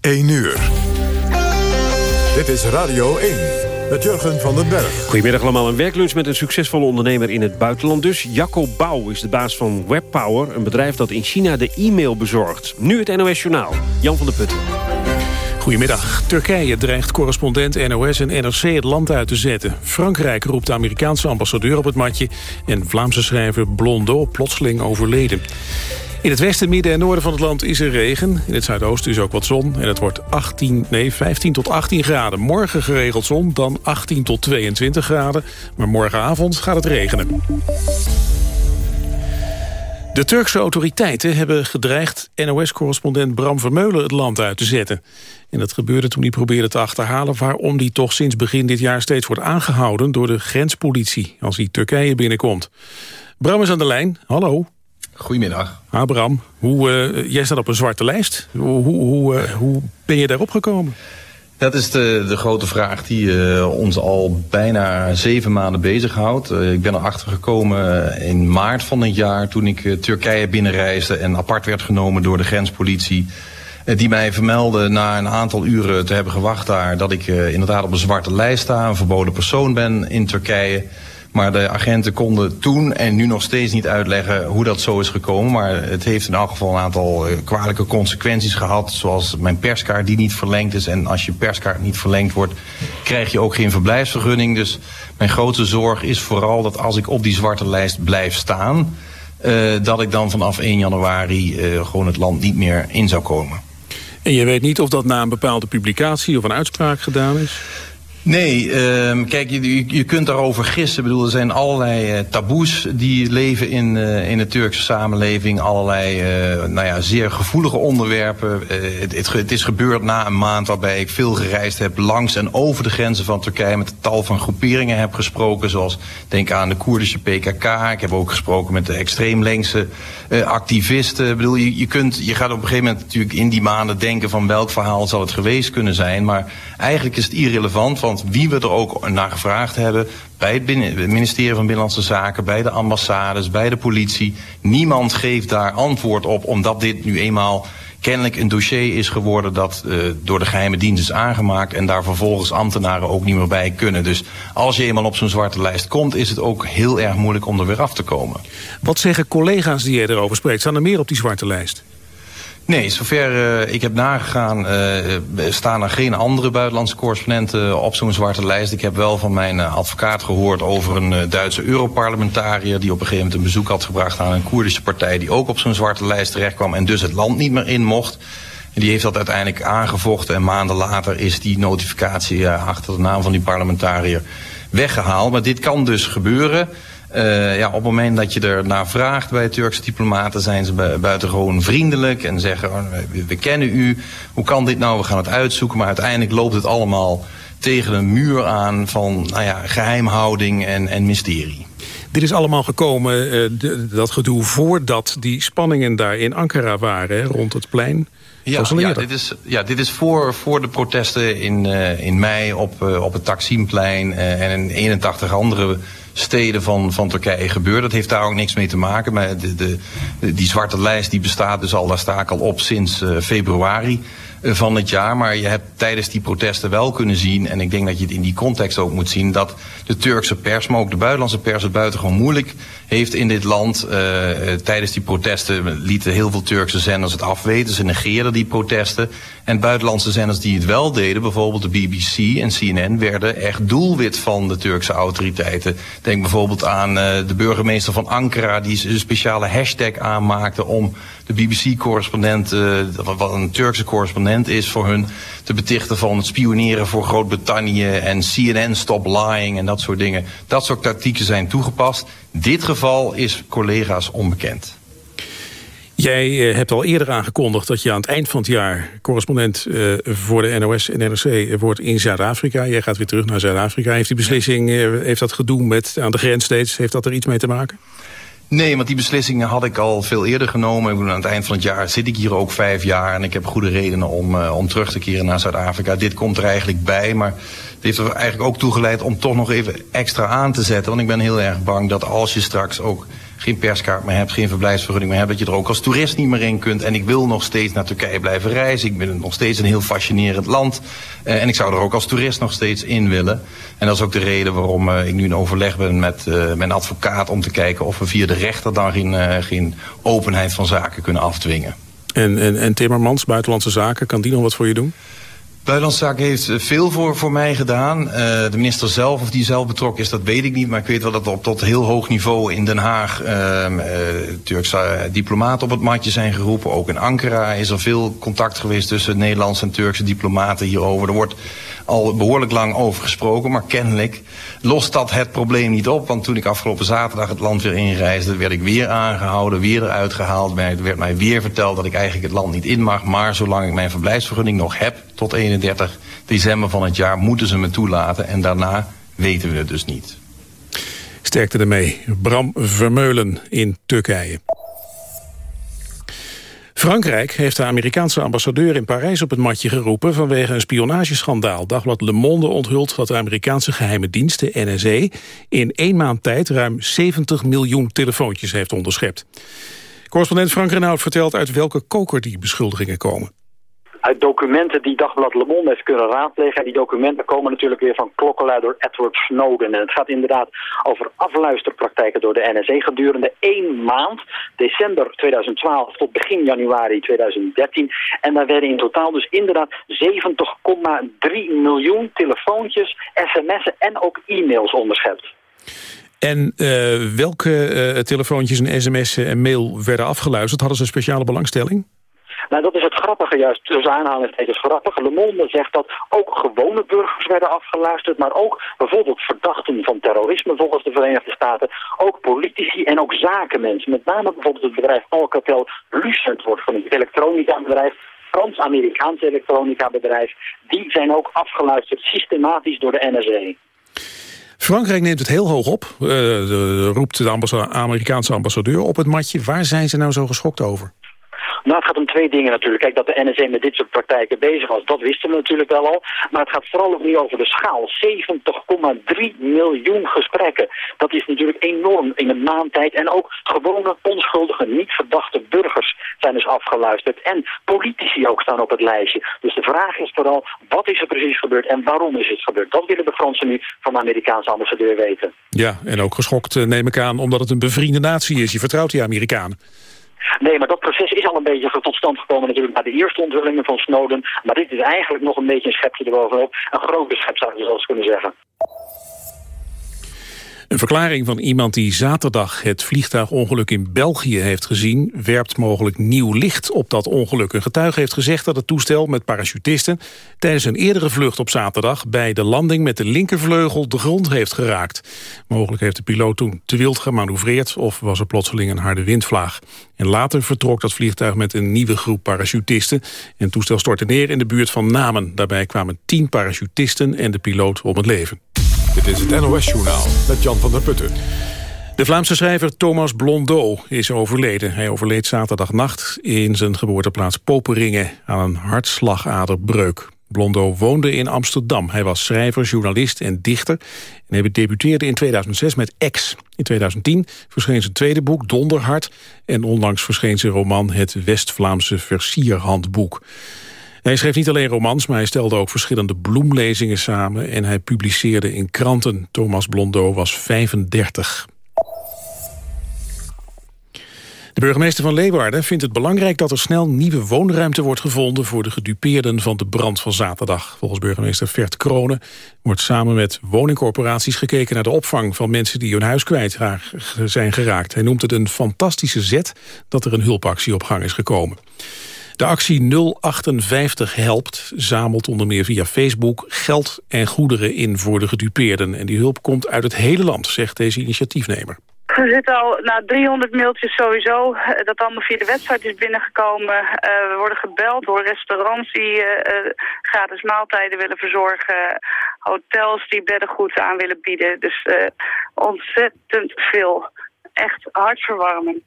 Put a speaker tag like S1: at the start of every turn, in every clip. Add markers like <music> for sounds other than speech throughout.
S1: 1 uur. Dit is Radio 1 met Jurgen van den Berg.
S2: Goedemiddag allemaal. Een werklunch met een succesvolle ondernemer in het buitenland dus. Jacco Bouw is de baas van WebPower, een bedrijf dat in China de e-mail bezorgt. Nu het NOS Journaal. Jan van der Putten.
S3: Goedemiddag. Turkije dreigt correspondent NOS en NRC het land uit te zetten. Frankrijk roept de Amerikaanse ambassadeur op het matje... en Vlaamse schrijver Blondeau plotseling overleden. In het westen, midden en noorden van het land is er regen. In het zuidoosten is ook wat zon en het wordt 18, nee, 15 tot 18 graden. Morgen geregeld zon, dan 18 tot 22 graden. Maar morgenavond gaat het regenen. De Turkse autoriteiten hebben gedreigd NOS-correspondent Bram Vermeulen het land uit te zetten. En dat gebeurde toen hij probeerde te achterhalen waarom hij toch sinds begin dit jaar steeds wordt aangehouden door de grenspolitie als hij Turkije binnenkomt. Bram is aan de lijn. Hallo.
S4: Goedemiddag.
S3: Abraham, hoe, uh, jij staat op een zwarte lijst. Hoe, hoe, uh, hoe ben je daarop gekomen?
S4: Dat is de, de grote vraag die uh, ons al bijna zeven maanden bezighoudt. Uh, ik ben erachter gekomen in maart van het jaar toen ik uh, Turkije binnenreisde en apart werd genomen door de grenspolitie. Die mij vermeldde na een aantal uren te hebben gewacht daar dat ik inderdaad op een zwarte lijst sta, een verboden persoon ben in Turkije. Maar de agenten konden toen en nu nog steeds niet uitleggen hoe dat zo is gekomen. Maar het heeft in elk geval een aantal uh, kwalijke consequenties gehad. Zoals mijn perskaart die niet verlengd is. En als je perskaart niet verlengd wordt, krijg je ook geen verblijfsvergunning. Dus mijn grootste zorg is vooral dat als ik op die zwarte lijst blijf staan... Uh, dat ik dan vanaf 1 januari uh, gewoon het land niet meer in zou komen.
S3: En je weet niet of dat na een bepaalde publicatie of een uitspraak gedaan is?
S4: Nee, um, kijk, je, je kunt daarover gissen. Ik bedoel, er zijn allerlei uh, taboes die leven in, uh, in de Turkse samenleving. Allerlei uh, nou ja, zeer gevoelige onderwerpen. Het, het, het, is gebeurd na een maand waarbij ik veel gereisd heb langs en over de grenzen van Turkije. Met tal van groeperingen heb gesproken. Zoals denk aan de Koerdische PKK. Ik heb ook gesproken met de extreem linkse activisten. Ik bedoel, je, je, kunt, je gaat op een gegeven moment natuurlijk in die maanden denken van welk verhaal zal het geweest kunnen zijn. Maar eigenlijk is het irrelevant. Want wie we er ook naar gevraagd hebben... bij het, binnen, ministerie van Binnenlandse Zaken, bij de ambassades, bij de politie... niemand geeft daar antwoord op, omdat dit nu eenmaal kennelijk een dossier is geworden... dat uh, door de geheime dienst is aangemaakt... en daar vervolgens ambtenaren ook niet meer bij kunnen. Dus als je eenmaal op zo'n zwarte lijst komt... is het ook heel erg moeilijk om er weer af te komen.
S3: Wat zeggen collega's die jij erover spreekt? Staan er meer op die zwarte lijst?
S4: Nee, zover uh, ik heb nagegaan uh, staan er geen andere buitenlandse correspondenten op zo'n zwarte lijst. Ik heb wel van mijn advocaat gehoord over een Duitse Europarlementariër... die op een gegeven moment een bezoek had gebracht aan een Koerdische partij... die ook op zo'n zwarte lijst terechtkwam en dus het land niet meer in mocht. En die heeft dat uiteindelijk aangevochten en maanden later is die notificatie achter de naam van die parlementariër weggehaald. Maar dit kan dus gebeuren... Uh, ja, op het moment dat je er naar vraagt bij Turkse diplomaten... zijn ze buitengewoon vriendelijk en zeggen... Oh, we, we, kennen u, hoe kan dit nou, we gaan het uitzoeken... maar uiteindelijk loopt het allemaal tegen een muur aan van nou ja, geheimhouding en, en mysterie.
S3: Dit is allemaal gekomen, uh, de, dat gedoe, voordat die spanningen daar in Ankara waren, hè, rond het plein.
S4: Ja, ja, dit is, ja, dit is voor, voor de protesten in, uh, in mei op, op het Taksimplein en in 81 andere steden van, van Turkije gebeurt. Dat heeft daar ook niks mee te maken. Maar de, de, die zwarte lijst die bestaat dus al, daar sta ik al op sinds uh, februari van het jaar. Maar je hebt tijdens die protesten wel kunnen zien... en ik denk dat je het in die context ook moet zien... dat de Turkse pers, maar ook de buitenlandse pers... het buitengewoon moeilijk heeft in dit land. Uh, tijdens die protesten lieten heel veel Turkse zenders het afweten. Ze negeerden die protesten. En buitenlandse zenders die het wel deden... bijvoorbeeld de BBC en CNN... werden echt doelwit van de Turkse autoriteiten. Denk bijvoorbeeld aan uh, de burgemeester van Ankara... die een speciale hashtag aanmaakte om de BBC-correspondent... Uh, wat een Turkse correspondent is voor hun... te betichten van het spioneren voor Groot-Brittannië... en CNN Stop Lying en dat soort dingen. Dat soort tactieken zijn toegepast. Dit geval is collega's onbekend.
S3: Jij uh, hebt al eerder aangekondigd dat je aan het eind van het jaar... correspondent uh, voor de NOS en NRC wordt in Zuid-Afrika. Jij gaat weer terug naar Zuid-Afrika. Heeft die beslissing, uh, heeft dat gedoe met aan de grens steeds... heeft dat er iets mee te maken?
S4: Nee, want die beslissingen had ik al veel eerder genomen. Aan het eind van het jaar zit ik hier ook vijf jaar... en ik heb goede redenen om, uh, om terug te keren naar Zuid-Afrika. Dit komt er eigenlijk bij, maar het heeft er eigenlijk ook toe geleid... om toch nog even extra aan te zetten. Want ik ben heel erg bang dat als je straks ook geen perskaart meer hebt, geen verblijfsvergunning meer hebt, dat je er ook als toerist niet meer in kunt. En ik wil nog steeds naar Turkije blijven reizen. Ik ben nog steeds een heel fascinerend land. Uh, en ik zou er ook als toerist nog steeds in willen. En dat is ook de reden waarom uh, ik nu in overleg ben met uh, mijn advocaat om te kijken of we via de rechter dan geen, geen openheid van zaken kunnen afdwingen.
S3: En, en, en Timmermans, Buitenlandse Zaken, kan die nog wat voor je doen?
S4: Buitenlandse Zaken heeft eh, veel voor, voor mij gedaan. Uh, de minister zelf, of die zelf betrokken is, dat weet ik niet. Maar ik weet wel dat op tot heel hoog niveau in Den Haag uh, uh, Turkse diplomaten op het matje zijn geroepen. Ook in Ankara is er veel contact geweest tussen Nederlandse en Turkse diplomaten hierover. Er wordt al behoorlijk lang over gesproken, maar kennelijk lost dat het probleem niet op. Want toen ik afgelopen zaterdag het land weer inreisde, werd ik weer aangehouden, weer eruit gehaald. Er werd mij weer verteld dat ik eigenlijk het land niet in mag. Maar zolang ik mijn verblijfsvergunning nog heb, tot 31 december van het jaar, moeten ze me toelaten. En daarna weten we het dus niet.
S3: Sterkte ermee. Bram Vermeulen in Turkije. Frankrijk heeft de Amerikaanse ambassadeur in Parijs op het matje geroepen vanwege een spionageschandaal. Dagblad Le Monde onthult dat de Amerikaanse geheime dienst, de NSA, in één maand tijd ruim 70 miljoen telefoontjes heeft onderschept. Correspondent Frank Renaud vertelt uit welke koker die beschuldigingen komen
S5: uit documenten die Dagblad Le Monde heeft kunnen raadplegen. En die documenten komen natuurlijk weer van klokkenluider Edward Snowden. En het gaat inderdaad over afluisterpraktijken door de NSA gedurende één maand. December 2012 tot begin januari 2013. En daar werden in totaal dus inderdaad 70,3 miljoen telefoontjes, sms'en en ook e-mails onderschept.
S3: En uh, welke uh, telefoontjes en sms'en en mail werden afgeluisterd? Hadden ze een speciale belangstelling?
S5: Nou, dat is het grappige juist, tussen aanhalingstekens grappig. Le Monde zegt dat ook gewone burgers werden afgeluisterd, maar ook bijvoorbeeld verdachten van terrorisme volgens de Verenigde Staten, ook politici en ook zakenmensen. Met name bijvoorbeeld het bedrijf Alcatel Lucent wordt van het elektronica-bedrijf, Frans-Amerikaans elektronica-bedrijf, die zijn ook afgeluisterd systematisch door de NSA.
S3: Frankrijk neemt het heel hoog op, uh, de, roept de Amerikaanse ambassadeur op het matje. Waar zijn ze nou zo geschokt over?
S5: Nou, het gaat om twee dingen natuurlijk. Kijk, dat de NSA met dit soort praktijken bezig was, dat wisten we natuurlijk wel al. Maar het gaat vooral ook niet over de schaal. 70,3 miljoen gesprekken. Dat is natuurlijk enorm in een maandtijd. En ook gewone, onschuldige, niet verdachte burgers zijn dus afgeluisterd. En politici ook staan op het lijstje. Dus de vraag is vooral, wat is er precies gebeurd en waarom is het gebeurd? Dat willen de Fransen nu van de Amerikaanse ambassadeur weten.
S3: Ja, en ook geschokt eh, neem ik aan omdat het een bevriende natie is. Je vertrouwt die Amerikanen.
S5: Nee, maar dat proces is al een beetje tot stand gekomen natuurlijk na de eerste onthullingen van Snowden. Maar dit is eigenlijk nog een beetje een schepje erbovenop. Een grote schep zou je zelfs kunnen zeggen.
S3: Een verklaring van iemand die zaterdag het vliegtuigongeluk in België heeft gezien... werpt mogelijk nieuw licht op dat ongeluk. Een getuige heeft gezegd dat het toestel met parachutisten... tijdens een eerdere vlucht op zaterdag... bij de landing met de linkervleugel de grond heeft geraakt. Mogelijk heeft de piloot toen te wild gemanoeuvreerd... of was er plotseling een harde windvlaag. En later vertrok dat vliegtuig met een nieuwe groep parachutisten. En het toestel stortte neer in de buurt van Namen. Daarbij kwamen tien parachutisten en de piloot om het leven.
S1: Dit is het NOS-journaal met Jan van der Putten.
S3: De Vlaamse schrijver Thomas Blondeau is overleden. Hij overleed zaterdagnacht in zijn geboorteplaats Poperingen aan een hartslagaderbreuk. Blondeau woonde in Amsterdam. Hij was schrijver, journalist en dichter. En hij debuteerde in 2006 met X. In 2010 verscheen zijn tweede boek, Donderhart. En onlangs verscheen zijn roman Het West-Vlaamse Versierhandboek. Hij schreef niet alleen romans, maar hij stelde ook verschillende bloemlezingen samen... en hij publiceerde in kranten. Thomas Blondeau was 35. De burgemeester van Leeuwarden vindt het belangrijk dat er snel nieuwe woonruimte wordt gevonden voor de gedupeerden van de brand van zaterdag. Volgens burgemeester Vert Kronen wordt samen met woningcorporaties gekeken naar de opvang van mensen die hun huis kwijt zijn geraakt. Hij noemt het een fantastische zet dat er een hulpactie op gang is gekomen. De actie 058 Helpt zamelt onder meer via Facebook geld en goederen in voor de gedupeerden. En die hulp komt uit het hele land, zegt deze initiatiefnemer.
S6: We zitten al na 300 mailtjes sowieso, eh, dat allemaal via de website is binnengekomen. Uh, we worden gebeld door restaurants die uh, gratis maaltijden willen verzorgen. Hotels die beddengoed aan willen bieden. Dus ontzettend veel. Echt hartverwarming.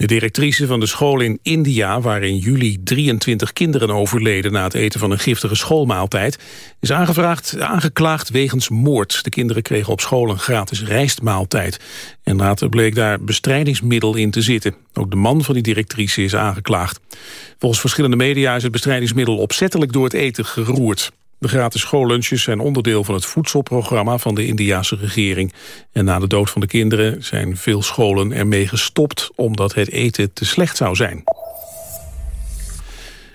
S3: De directrice van de school in India, waar in juli 23 kinderen overleden na het eten van een giftige schoolmaaltijd, is aangevraagd, aangeklaagd wegens moord. De kinderen kregen op school een gratis rijstmaaltijd. En later bleek daar bestrijdingsmiddel in te zitten. Ook de man van die directrice is aangeklaagd. Volgens verschillende media is het bestrijdingsmiddel opzettelijk door het eten geroerd. De gratis schoollunches zijn onderdeel van het voedselprogramma van de Indiase regering. En na de dood van de kinderen zijn veel scholen ermee gestopt omdat het eten te slecht zou zijn.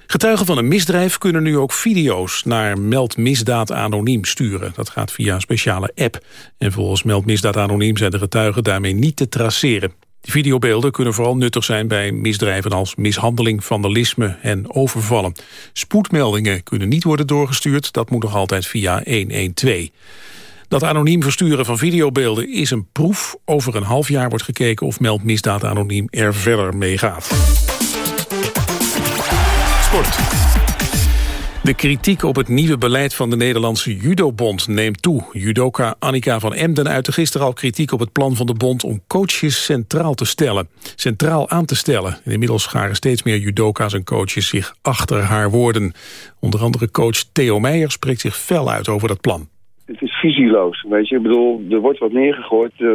S3: Getuigen van een misdrijf kunnen nu ook video's naar Meld Misdaad Anoniem sturen. Dat gaat via een speciale app. En volgens Meld Misdaad Anoniem zijn de getuigen daarmee niet te traceren. Videobeelden kunnen vooral nuttig zijn bij misdrijven als mishandeling, vandalisme en overvallen. Spoedmeldingen kunnen niet worden doorgestuurd, dat moet nog altijd via 112. Dat anoniem versturen van videobeelden is een proef. Over een half jaar wordt gekeken of Meld Misdaad Anoniem er verder mee gaat. Sport. De kritiek op het nieuwe beleid van de Nederlandse judobond neemt toe. Judoka Annika van Emden uitte gisteren al kritiek op het plan van de bond... om coaches centraal te stellen, centraal aan te stellen. inmiddels scharen steeds meer judoka's en coaches zich achter haar woorden. Onder andere coach Theo Meijer spreekt zich fel uit over dat plan.
S7: Het is visieloos, weet je. Ik bedoel, er wordt wat neergegooid, uh,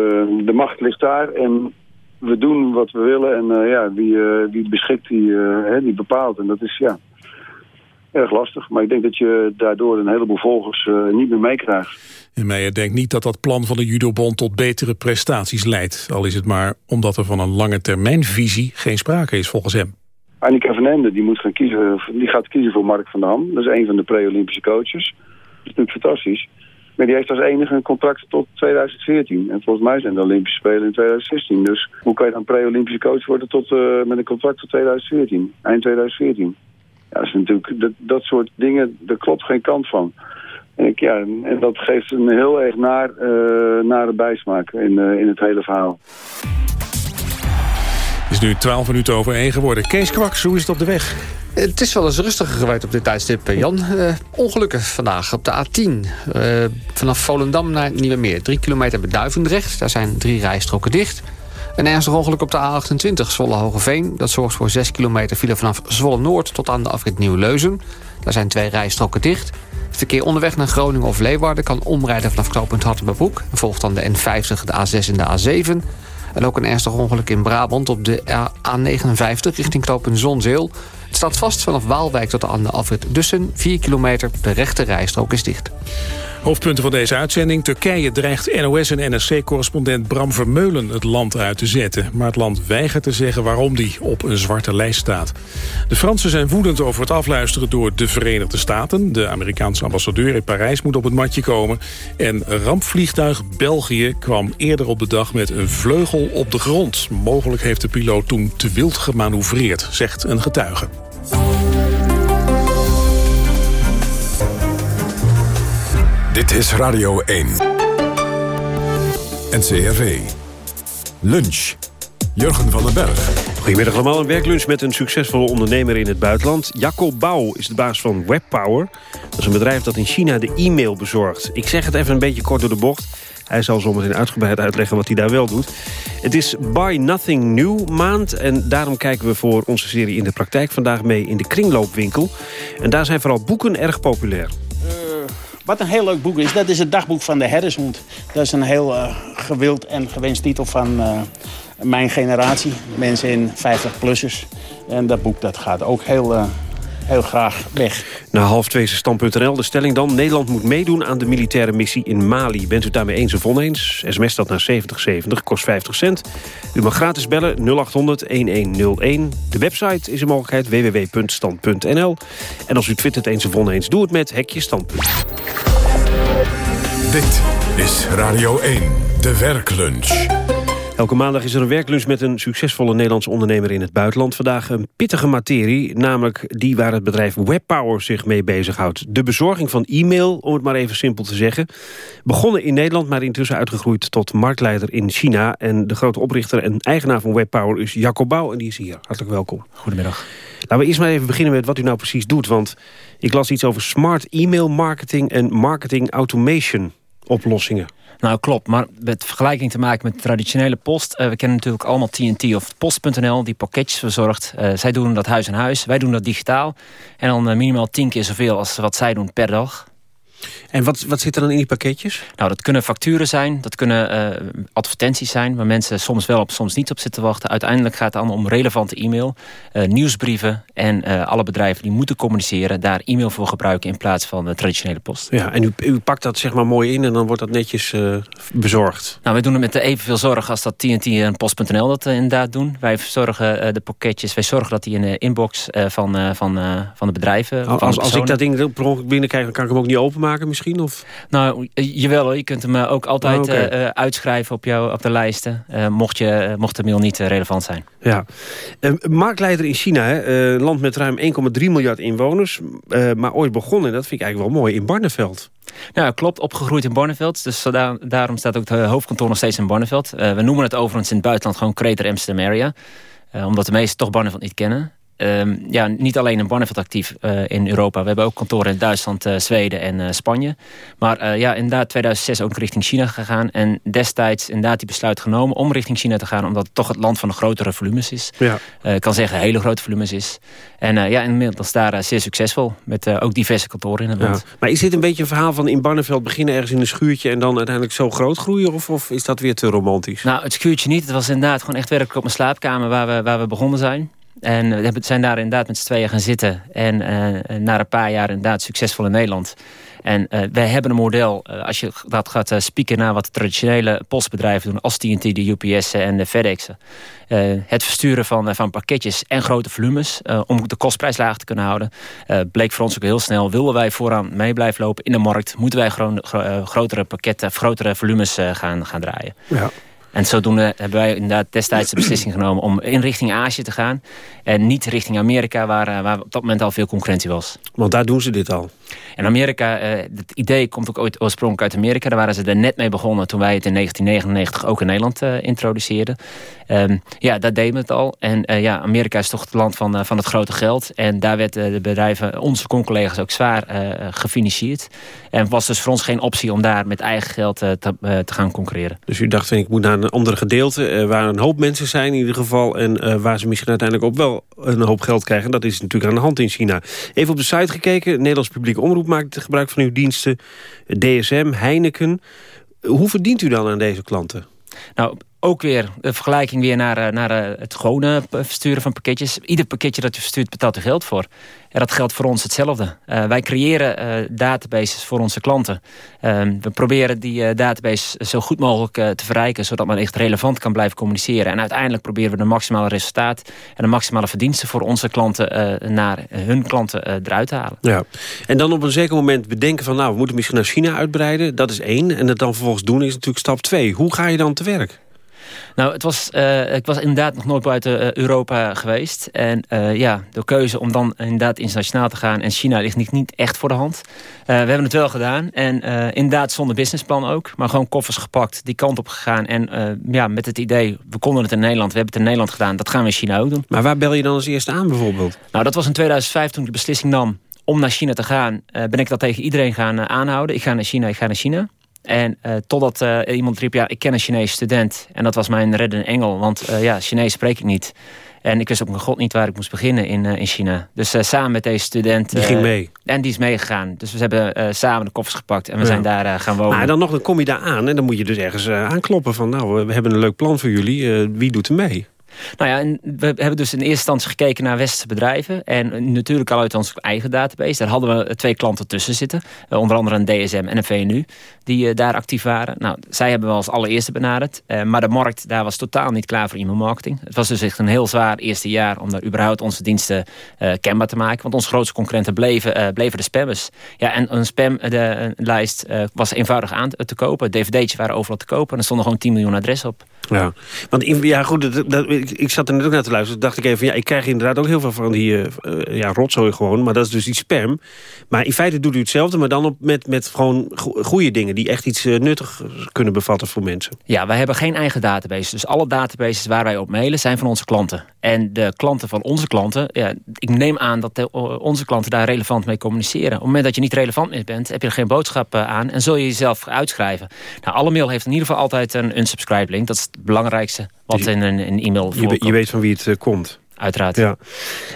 S7: de macht ligt daar en we doen wat we willen. En uh, ja, wie, uh, wie beschikt, die, die bepaalt. En dat is, ja, erg lastig. Maar ik denk dat je daardoor een heleboel volgers uh, niet meer meekrijgt.
S3: En Meijer denkt niet dat dat plan van de judobond tot betere prestaties leidt. Al is het maar omdat er van een lange termijnvisie geen sprake is volgens hem.
S7: Annika van Ende die moet gaan kiezen, die gaat kiezen voor Mark van Dam. Dat is een van de pre-Olympische coaches. Dat is natuurlijk fantastisch. Maar die heeft als enige een contract tot 2014. En volgens mij zijn de Olympische Spelen in 2016. Dus hoe kan je dan pre-Olympische coach worden tot, uh, met een contract tot 2014? Eind 2014. Ja, dat, is natuurlijk, dat, dat soort dingen, daar klopt geen kant van. En, ik, ja, en dat geeft een heel erg naar, uh, nare bijsmaak in, uh, in het hele verhaal.
S3: Het is nu 12 minuten over 1 geworden. Kees Kwaks, hoe is het op de weg?
S8: Het is wel eens rustiger geweest op dit tijdstip, Jan. Uh, ongelukken vandaag op de A10. Uh, vanaf Volendam naar Nieuwemeer. Drie kilometer bij Duivendrecht. Daar zijn drie rijstroken dicht. Een ernstig ongeluk op de A28 Zwolle-Hogeveen. Dat zorgt voor 6 kilometer file vanaf Zwolle-Noord tot aan de afrit Nieuw-Leuzen. Daar zijn twee rijstroken dicht. verkeer onderweg naar Groningen of Leeuwarden kan omrijden vanaf knooppunt Hartenbroek. Volgt dan de N50, de A6 en de A7. En ook een ernstig ongeluk in Brabant op de A59 richting knooppunt Zonzeel. Het staat vast vanaf Waalwijk tot aan de afrit Dussen. 4 kilometer, de rechte rijstrook is dicht.
S3: Hoofdpunten van deze uitzending. Turkije dreigt NOS en NRC-correspondent Bram Vermeulen het land uit te zetten. Maar het land weigert te zeggen waarom die op een zwarte lijst staat. De Fransen zijn woedend over het afluisteren door de Verenigde Staten. De Amerikaanse ambassadeur in Parijs moet op het matje komen. En rampvliegtuig België kwam eerder op de dag met een vleugel op de grond. Mogelijk heeft de piloot toen te wild gemanoeuvreerd, zegt een getuige.
S1: Dit is Radio 1. NCRV. Lunch. Jurgen van den Berg.
S2: Goedemiddag allemaal. Een werklunch met een succesvolle ondernemer in het buitenland. Jacco Bouw is de baas van WebPower. Dat is een bedrijf dat in China de e-mail bezorgt. Ik zeg het even een beetje kort door de bocht. Hij zal zometeen uitgebreid uitleggen wat hij daar wel doet. Het is Buy Nothing New maand. En daarom kijken we voor onze serie in de praktijk vandaag mee in de kringloopwinkel. En daar zijn vooral boeken erg populair.
S9: Wat een heel leuk boek is, dat is het dagboek van de herdershond. Dat is een heel uh, gewild en gewenst titel van uh, mijn generatie. Mensen in 50-plussers. En dat boek dat gaat ook heel, uh, heel graag weg.
S2: Na half twee is stand.nl. De stelling dan, Nederland moet meedoen aan de militaire missie in Mali. Bent u het daarmee eens of oneens? SMS dat naar 7070, kost 50 cent. U mag gratis bellen 0800-1101. De website is een mogelijkheid www.stand.nl. En als u twittert eens of oneens, doe het met Hekje Standpunt.
S1: Dit is Radio 1, de werklunch.
S2: Elke maandag is er een werklunch met een succesvolle Nederlandse ondernemer in het buitenland. Vandaag een pittige materie, namelijk die waar het bedrijf WebPower zich mee bezighoudt. De bezorging van e-mail, om het maar even simpel te zeggen. Begonnen in Nederland, maar intussen uitgegroeid tot marktleider in China. En de grote oprichter en eigenaar van WebPower is Jacob Bouw en die is hier. Hartelijk welkom.
S10: Goedemiddag.
S2: Laten we eerst maar even beginnen met wat u nou precies doet. Want ik las iets over smart e-mail marketing en marketing automation. oplossingen.
S10: Nou, klopt. Maar met vergelijking te maken met traditionele post... Uh, we kennen natuurlijk allemaal TNT of Post.nl... die pakketjes verzorgt. Uh, zij doen dat huis aan huis. Wij doen dat digitaal. En dan uh, minimaal tien keer zoveel als wat zij doen per dag.
S2: En wat, wat zit er dan in die pakketjes?
S10: Nou, dat kunnen facturen zijn, dat kunnen uh, advertenties zijn... waar mensen soms wel op, soms niet op zitten wachten. Uiteindelijk gaat het allemaal om relevante e-mail, uh, nieuwsbrieven... en uh, alle bedrijven die moeten communiceren... daar e-mail voor gebruiken in plaats van de traditionele post.
S2: Ja, en u, u pakt dat zeg maar mooi in en dan wordt dat netjes bezorgd?
S10: Nou, wij doen het met evenveel zorg als dat TNT en Post.nl dat inderdaad doen. Wij verzorgen de pakketjes, wij zorgen dat die in de inbox van, van, van de bedrijven...
S2: Als,
S10: als,
S2: als ik dat ding per ongeluk binnenkrijg, dan kan ik hem ook niet openmaken misschien? Of?
S10: Nou, jawel hoor. Je kunt hem ook altijd oh, okay. uh, uitschrijven op, jou, op de lijsten. Uh, mocht, je, mocht de mail niet relevant zijn.
S2: Ja. Uh, marktleider in China, hè? land met ruim 1,3 miljard inwoners. maar ooit begonnen, dat vind ik eigenlijk wel mooi, in Barneveld.
S10: Nou, klopt. Opgegroeid in Barneveld. Dus da daarom staat ook het hoofdkantoor nog steeds in Barneveld. we noemen het overigens in het buitenland gewoon Greater Amsterdam Area. omdat de meesten toch Barneveld niet kennen. Um, ja, niet alleen in Barneveld actief uh, in Europa. We hebben ook kantoren in Duitsland, uh, Zweden en uh, Spanje. Maar ja, inderdaad 2006 ook richting China gegaan. En destijds inderdaad die besluit genomen om richting China te gaan. Omdat het toch het land van de grotere volumes is. Ja. Ik kan zeggen hele grote volumes is. En ja, inmiddels daar zeer succesvol. Met ook diverse kantoren in het land.
S2: Maar is dit een beetje een verhaal van in Barneveld beginnen ergens in een schuurtje... en dan uiteindelijk zo groot groeien? Of, of is dat weer te romantisch?
S10: Nou, het schuurtje niet. Het was inderdaad gewoon echt werkelijk op mijn slaapkamer waar we, waar we begonnen zijn. En we zijn daar inderdaad met z'n tweeën gaan zitten. En uh, na een paar jaar inderdaad succesvol in Nederland. En uh, wij hebben een model, uh, als je dat gaat spieken naar wat traditionele postbedrijven doen... als TNT, de UPS en de FedExen. het versturen van, van pakketjes en grote volumes... om de kostprijs laag te kunnen houden. bleek voor ons ook heel snel, willen wij vooraan mee blijven lopen in de markt... moeten wij gro grotere pakketten, grotere volumes gaan, gaan draaien. Ja. En zodoende hebben wij inderdaad destijds de beslissing genomen... om in richting Azië te gaan. En niet richting Amerika, waar, eh, waar op dat moment al veel concurrentie was.
S2: Want daar doen ze dit al.
S10: In Amerika, het idee komt ook ooit oorspronkelijk uit Amerika. Daar waren ze er net mee begonnen toen wij het in 1999 ook in Nederland uh, introduceerden. Um, ja, daar deden we het al. En uh, ja, Amerika is toch het land van, van het grote geld. En daar werden de bedrijven, onze collega's ook zwaar gefinancierd. En was dus voor ons geen optie om daar met eigen geld te, te gaan concurreren.
S2: Dus u dacht, ik moet naar een andere gedeelte... waar een hoop mensen zijn in ieder geval... en waar ze misschien uiteindelijk ook wel een hoop geld krijgen. Dat is natuurlijk aan de hand in China. Even op de site gekeken. Nederlands omroep maakt gebruik van uw diensten. DSM, Heineken. Hoe verdient u dan aan deze klanten?
S10: Nou, ook weer de vergelijking weer naar, eh, naar eh, het gewone versturen van pakketjes. Ieder pakketje dat je verstuurt betaalt er geld voor. En dat geldt voor ons hetzelfde. Uh, wij creëren databases voor onze klanten. Uh, we proberen die database zo goed mogelijk te verrijken... zodat men echt relevant kan blijven communiceren. En uiteindelijk proberen we de maximale resultaat... en de maximale verdiensten voor onze klanten... naar hun klanten eruit te halen.
S2: Ja. En dan op een zeker moment bedenken van... nou, we moeten misschien naar China uitbreiden. Dat is één. En het dan vervolgens doen is natuurlijk stap twee. Hoe ga je dan te werk?
S10: Nou, het was, uh, ik was inderdaad nog nooit buiten uh, Europa geweest. En uh, ja, de keuze om dan inderdaad internationaal te gaan... en China ligt niet, niet echt voor de hand. we hebben het wel gedaan. En inderdaad zonder businessplan ook. Maar gewoon koffers gepakt, die kant op gegaan. En ja, met het idee, we konden het in Nederland. We hebben het in Nederland gedaan, dat gaan we in China ook doen.
S2: Maar waar bel je dan als eerste aan bijvoorbeeld?
S10: Nou, dat was in 2005 toen ik de beslissing nam om naar China te gaan... ben ik dat tegen iedereen gaan aanhouden. Ik ga naar China, ik ga naar China. En uh, totdat uh, iemand riep, ja, ik ken een Chinese student. En dat was mijn reddende engel, want uh, ja, Chinees spreek ik niet. En ik wist ook mijn god niet waar ik moest beginnen in, in China. Dus samen met deze student...
S2: Die ging mee?
S10: En die is meegegaan. Dus we hebben samen de koffers gepakt en we zijn daar gaan wonen.
S2: Maar dan nog, dan kom je daar aan en dan moet je dus ergens aankloppen van... nou, we hebben een leuk plan voor jullie, wie doet er mee?
S10: Nou ja, we hebben dus in eerste instantie gekeken naar westerse bedrijven. En natuurlijk al uit onze eigen database. Daar hadden we twee klanten tussen zitten. Uh, onder andere een DSM en een VNU. Die uh, daar actief waren. Nou, zij hebben we als allereerste benaderd. Uh, maar de markt daar was totaal niet klaar voor e-mailmarketing. Het was dus echt een heel zwaar eerste jaar. Om daar überhaupt onze diensten kenbaar te maken. Want onze grootste concurrenten bleven, bleven de spammers. Ja, en een spamlijst was eenvoudig aan te kopen. DVD'tjes waren overal te kopen. En er stonden gewoon 10 miljoen adressen op.
S2: Ja, want ja, goed, dat, dat, ik ik, zat er net ook naar te luisteren. dacht ik even, ja, ik krijg inderdaad ook heel veel van die uh, ja, rotzooi gewoon. Maar dat is dus die spam. Maar in feite doet u hetzelfde, maar dan op, met, met gewoon goede dingen... die echt iets uh, nuttig kunnen bevatten voor mensen.
S10: Ja, wij hebben geen eigen database. Dus alle databases waar wij op mailen zijn van onze klanten. En de klanten van onze klanten... Ja, ik neem aan dat onze klanten daar relevant mee communiceren. Op het moment dat je niet relevant meer bent... heb je er geen boodschap aan en zul je jezelf uitschrijven. Nou, alle mail heeft in ieder geval altijd een unsubscribe link. Dat is het belangrijkste wat in een, een e-mail
S2: voorkomt. Je, je, weet van wie het uh, komt.
S10: Uiteraard.
S2: Ja.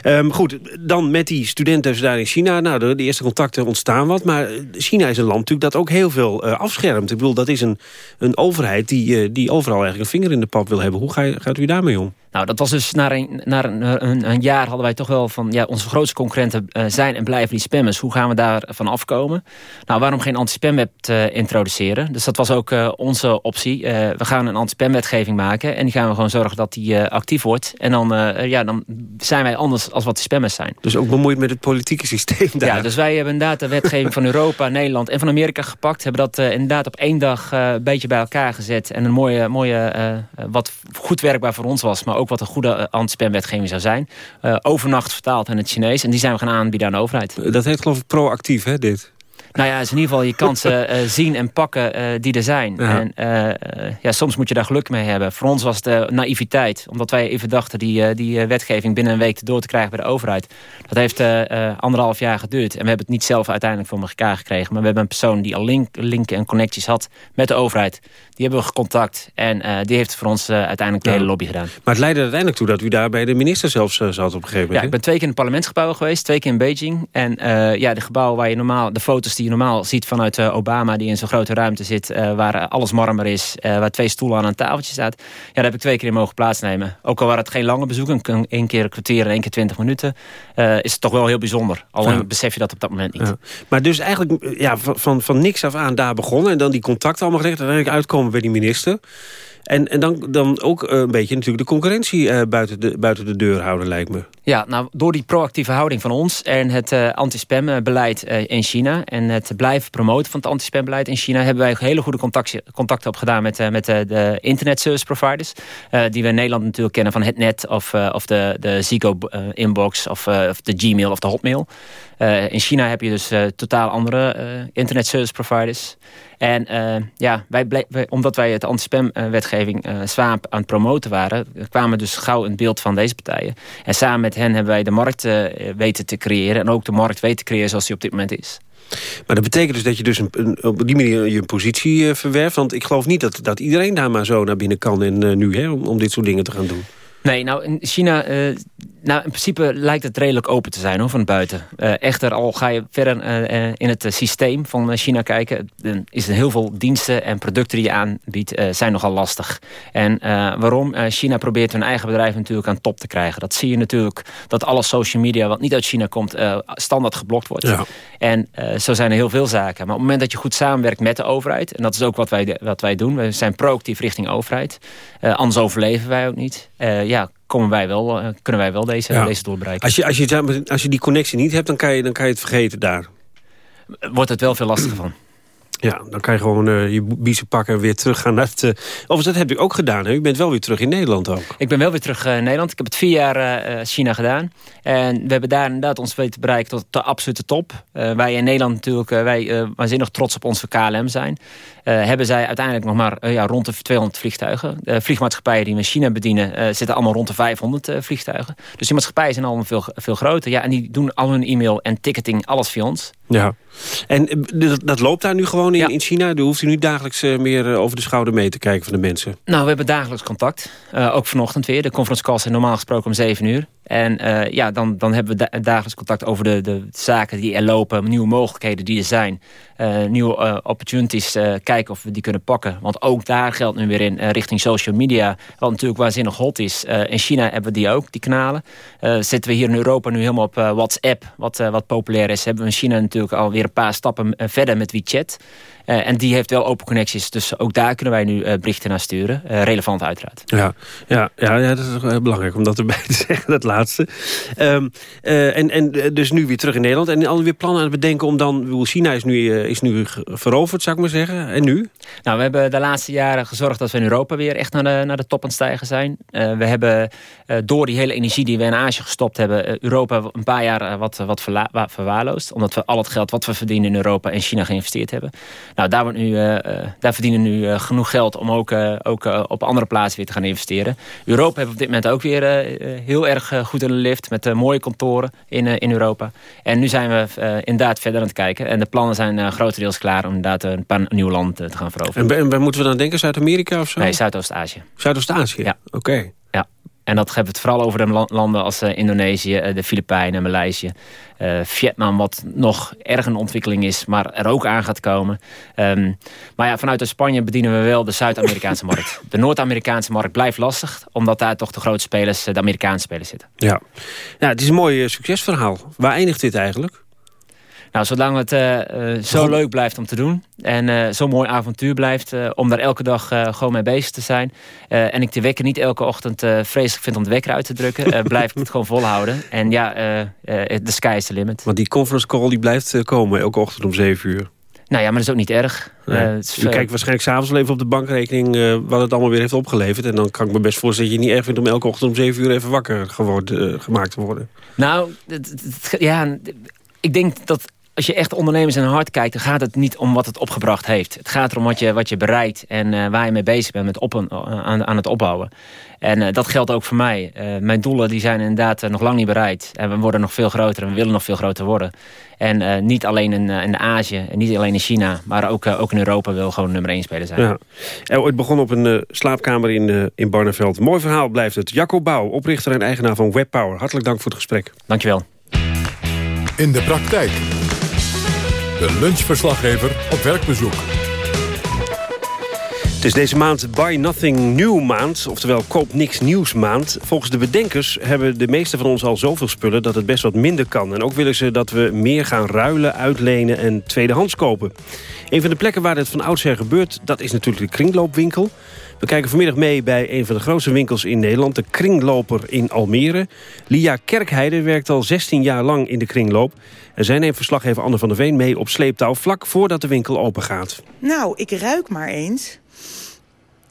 S2: Um, goed, dan met die studenten daar in China. Nou, de, de, eerste contacten ontstaan wat. Maar China is een land natuurlijk dat ook heel veel uh, afschermt. Ik bedoel, dat is een, een overheid die, uh, die overal eigenlijk een vinger in de pap wil hebben. Hoe ga je, gaat u daarmee om?
S10: Nou, dat was dus na een, na een, een, een, jaar hadden wij toch wel van... ja, onze grootste concurrenten uh, zijn en blijven die spammers. Hoe gaan we daarvan afkomen? Nou, waarom geen anti-spamwet uh, introduceren? Dus dat was ook uh, onze optie. we gaan een anti-spamwetgeving maken... en die gaan we gewoon zorgen dat die actief wordt. En dan, ja, dan zijn wij anders als wat de spammers zijn.
S2: Dus ook bemoeid met het politieke systeem daar?
S10: Ja, dus wij hebben inderdaad de wetgeving van Europa, <laughs> Nederland en van Amerika gepakt. Hebben dat inderdaad op één dag een beetje bij elkaar gezet. En een mooie, mooie wat goed werkbaar voor ons was... maar ook ook wat een goede eh, anti-spamwetgeving zou zijn. Uh, overnacht vertaald in het Chinees. En die zijn we gaan aanbieden aan de overheid.
S2: Dat heet geloof ik proactief, hè, dit?
S10: Nou ja, is in ieder geval je kansen uh, <laughs> zien en pakken uh, die er zijn. Ja. En uh, ja, soms moet je daar geluk mee hebben. Voor ons was het naïviteit. Omdat wij even dachten die, die wetgeving binnen een week door te krijgen bij de overheid. Dat heeft anderhalf jaar geduurd. En we hebben het niet zelf uiteindelijk voor elkaar gekregen. Maar we hebben een persoon die al link, linken en connecties had met de overheid. Die hebben we gecontact. En die heeft voor ons uiteindelijk de hele lobby gedaan.
S2: Maar het leidde uiteindelijk toe dat u daar bij de minister zelfs zat op een gegeven moment.
S10: Ja, ik ben twee keer in het parlementsgebouw geweest. Twee keer in Beijing. En ja, de gebouwen waar je normaal de foto's die je normaal ziet vanuit uh, Obama... die in zo'n grote ruimte zit, uh, waar alles marmer is... Waar twee stoelen aan een tafeltje staat. Ja, daar heb ik twee keer in mogen plaatsnemen. Ook al waren het geen lange bezoeken, één keer een kwartier en één keer twintig minuten... is het toch wel heel bijzonder. Alleen ja. besef je dat op dat moment niet. Ja.
S2: Maar dus eigenlijk ja, van, van niks af aan daar begonnen... en dan die contacten allemaal gelegd... en uiteindelijk uitkomen bij die minister... En, en dan, dan ook een beetje natuurlijk de concurrentie uh, buiten, de, buiten de deur houden, lijkt me.
S10: Ja, nou, door die proactieve houding van ons en het uh, anti-spambeleid uh, in China... en het blijven promoten van het anti-spambeleid in China... hebben wij hele goede contacten, contacten opgedaan met, met de internet service providers... die we in Nederland natuurlijk kennen van het net of, of de, de Zico inbox of, of de Gmail of de Hotmail. In China heb je dus totaal andere internet service providers... En ja, wij, omdat wij het anti-spam-wetgeving zwaar aan het promoten waren... kwamen dus gauw een beeld van deze partijen. En samen met hen hebben wij de markt weten te creëren... en ook de markt weten te creëren zoals die op dit moment is.
S2: Maar dat betekent dus dat je dus een, op die manier je positie verwerft. Want ik geloof niet dat, dat iedereen daar maar zo naar binnen kan en, nu, hè, om, om dit soort dingen te gaan doen.
S10: Nee, nou in China nou, in principe lijkt het redelijk open te zijn hoor, van buiten. Uh, echter, al ga je verder uh, in het systeem van China kijken... dan is er heel veel diensten en producten die je aanbiedt... zijn nogal lastig. En waarom? China probeert hun eigen bedrijf natuurlijk aan top te krijgen. Dat zie je natuurlijk dat alle social media... wat niet uit China komt, standaard geblokt wordt. Ja. En zo zijn er heel veel zaken. Maar op het moment dat je goed samenwerkt met de overheid... en dat is ook wat wij, wat wij doen. We zijn proactief richting overheid. anders overleven wij ook niet. ja, komen wij wel, uh, kunnen wij wel deze, ja. deze doorbereiken.
S2: Als je, als, je, als je die connectie niet hebt, dan kan je, dan kan je het vergeten daar.
S10: Wordt het wel veel lastiger van.
S2: Ja, dan kan je gewoon uh, je biezen pakken en weer terug gaan naar het... Uh, overigens, dat heb ik ook gedaan. Hè? U bent wel weer terug in Nederland ook.
S10: Ik ben wel weer terug in Nederland. Ik heb het vier jaar China gedaan. En we hebben daar inderdaad ons weten bereikt tot de absolute top. wij in Nederland natuurlijk, wij waanzinnig trots op onze KLM zijn. Hebben zij uiteindelijk nog maar ja, rond de 200 vliegtuigen. De vliegmaatschappijen die we in China bedienen zitten allemaal rond de 500 vliegtuigen. Dus die maatschappijen zijn allemaal veel, veel groter. Ja, en die doen al hun e-mail en ticketing, alles via ons.
S2: Ja, en dat, dat loopt daar nu gewoon in, ja. in China? Hoeft u niet dagelijks meer over de schouder mee te kijken van de mensen?
S10: Nou, we hebben dagelijks contact. ook vanochtend weer. De conference calls zijn normaal gesproken om 7 uur. En uh, ja, dan, dan hebben we da dagelijks contact over de, de zaken die er lopen, nieuwe mogelijkheden die er zijn, uh, nieuwe uh, opportunities, kijken of we die kunnen pakken. Want ook daar geldt nu weer in richting social media, wat natuurlijk waanzinnig hot is. in China hebben we die ook, die kanalen. zitten we hier in Europa nu helemaal op WhatsApp, wat, wat populair is, hebben we in China natuurlijk alweer een paar stappen verder met WeChat. Uh, en die heeft wel open connecties. Dus ook daar kunnen wij nu berichten naar sturen. Relevant uiteraard.
S2: Ja, ja, ja, ja, dat is belangrijk om dat erbij <laughs> te zeggen. Dat Ehm, en, en dus nu weer terug in Nederland. En alweer plannen aan het bedenken om dan... China is nu, is nu veroverd, zou ik maar zeggen. En nu?
S10: Nou, we hebben de laatste jaren gezorgd dat we in Europa weer echt naar de, naar de top aan het stijgen zijn. we hebben door die hele energie die we in Azië gestopt hebben... Europa een paar jaar wat, wat verwaarloosd. Omdat we al het geld wat we verdienen in Europa en China geïnvesteerd hebben. Nou, daar, wordt nu, daar verdienen nu genoeg geld om ook, ook op andere plaatsen weer te gaan investeren. Europa heeft op dit moment ook weer heel erg goed in de lift... met mooie kantoren in, in Europa. En nu zijn we inderdaad verder aan het kijken. En de plannen zijn grotendeels klaar om inderdaad een, paar, nieuw land te gaan veroveren.
S2: En waar moeten we dan denken? Zuid-Amerika of zo?
S10: Nee, Zuidoost-Azië.
S2: Zuidoost-Azië?
S10: Ja.
S2: Oké.
S10: Ja. En dat hebben we het vooral over de landen als uh, Indonesië, uh, de Filipijnen, Maleisië. Uh, Vietnam, wat nog erg een ontwikkeling is, maar er ook aan gaat komen. Um, maar ja, vanuit Spanje bedienen we wel de Zuid-Amerikaanse markt. <laughs> De Noord-Amerikaanse markt blijft lastig, omdat daar toch de grote spelers, de Amerikaanse spelers zitten.
S2: Ja, ja het is een mooi succesverhaal. Waar eindigt dit eigenlijk?
S10: Nou, zolang het uh, zo leuk blijft om te doen... en uh, zo'n mooi avontuur blijft... om daar elke dag gewoon mee bezig te zijn... en ik de wekker niet elke ochtend vreselijk vind om de wekker uit te drukken... <laughs> blijf ik het gewoon volhouden. En ja, de sky is the limit.
S2: Want die conference call die blijft komen elke ochtend om 7 uur.
S10: Nou ja, maar dat is ook niet erg.
S2: Nee. Is, U kijkt waarschijnlijk s'avonds even op de bankrekening... Uh, wat het allemaal weer heeft opgeleverd. En dan kan ik me best voorstellen dat je niet erg vindt... om elke ochtend om 7 uur even wakker geworden, uh, gemaakt te worden.
S10: Nou, ja, ik denk dat als je echt ondernemers in hun hart kijkt... dan gaat het niet om wat het opgebracht heeft. Het gaat erom wat je, wat je bereikt en uh, waar je mee bezig bent met op, aan, aan het opbouwen. En uh, dat geldt ook voor mij. Uh, mijn doelen die zijn inderdaad nog lang niet bereikt. En we worden nog veel groter en we willen nog veel groter worden. En niet alleen in, in Azië en niet alleen in China... maar ook, ook in Europa wil gewoon nummer 1 speler zijn. Ja.
S2: Het begon op een slaapkamer in, in Barneveld. Mooi verhaal blijft het. Jacco Bouw, oprichter en eigenaar van WebPower. Hartelijk dank voor het gesprek.
S10: Dankjewel.
S1: In de praktijk. De lunchverslaggever op werkbezoek.
S2: Het is deze maand Buy Nothing New maand, oftewel Koop Niks Nieuws maand. Volgens de bedenkers hebben de meeste van ons al zoveel spullen dat het best wat minder kan. En ook willen ze dat we meer gaan ruilen, uitlenen en tweedehands kopen. Een van de plekken waar dit van oudsher gebeurt, dat is natuurlijk de kringloopwinkel. We kijken vanmiddag mee bij een van de grootste winkels in Nederland... de Kringloper in Almere. Lia Kerkheide werkt al 16 jaar lang in de kringloop. En zij neemt verslaggever Anne van der Veen mee op sleeptouw... vlak voordat de winkel open gaat.
S11: Nou, ik ruik maar eens.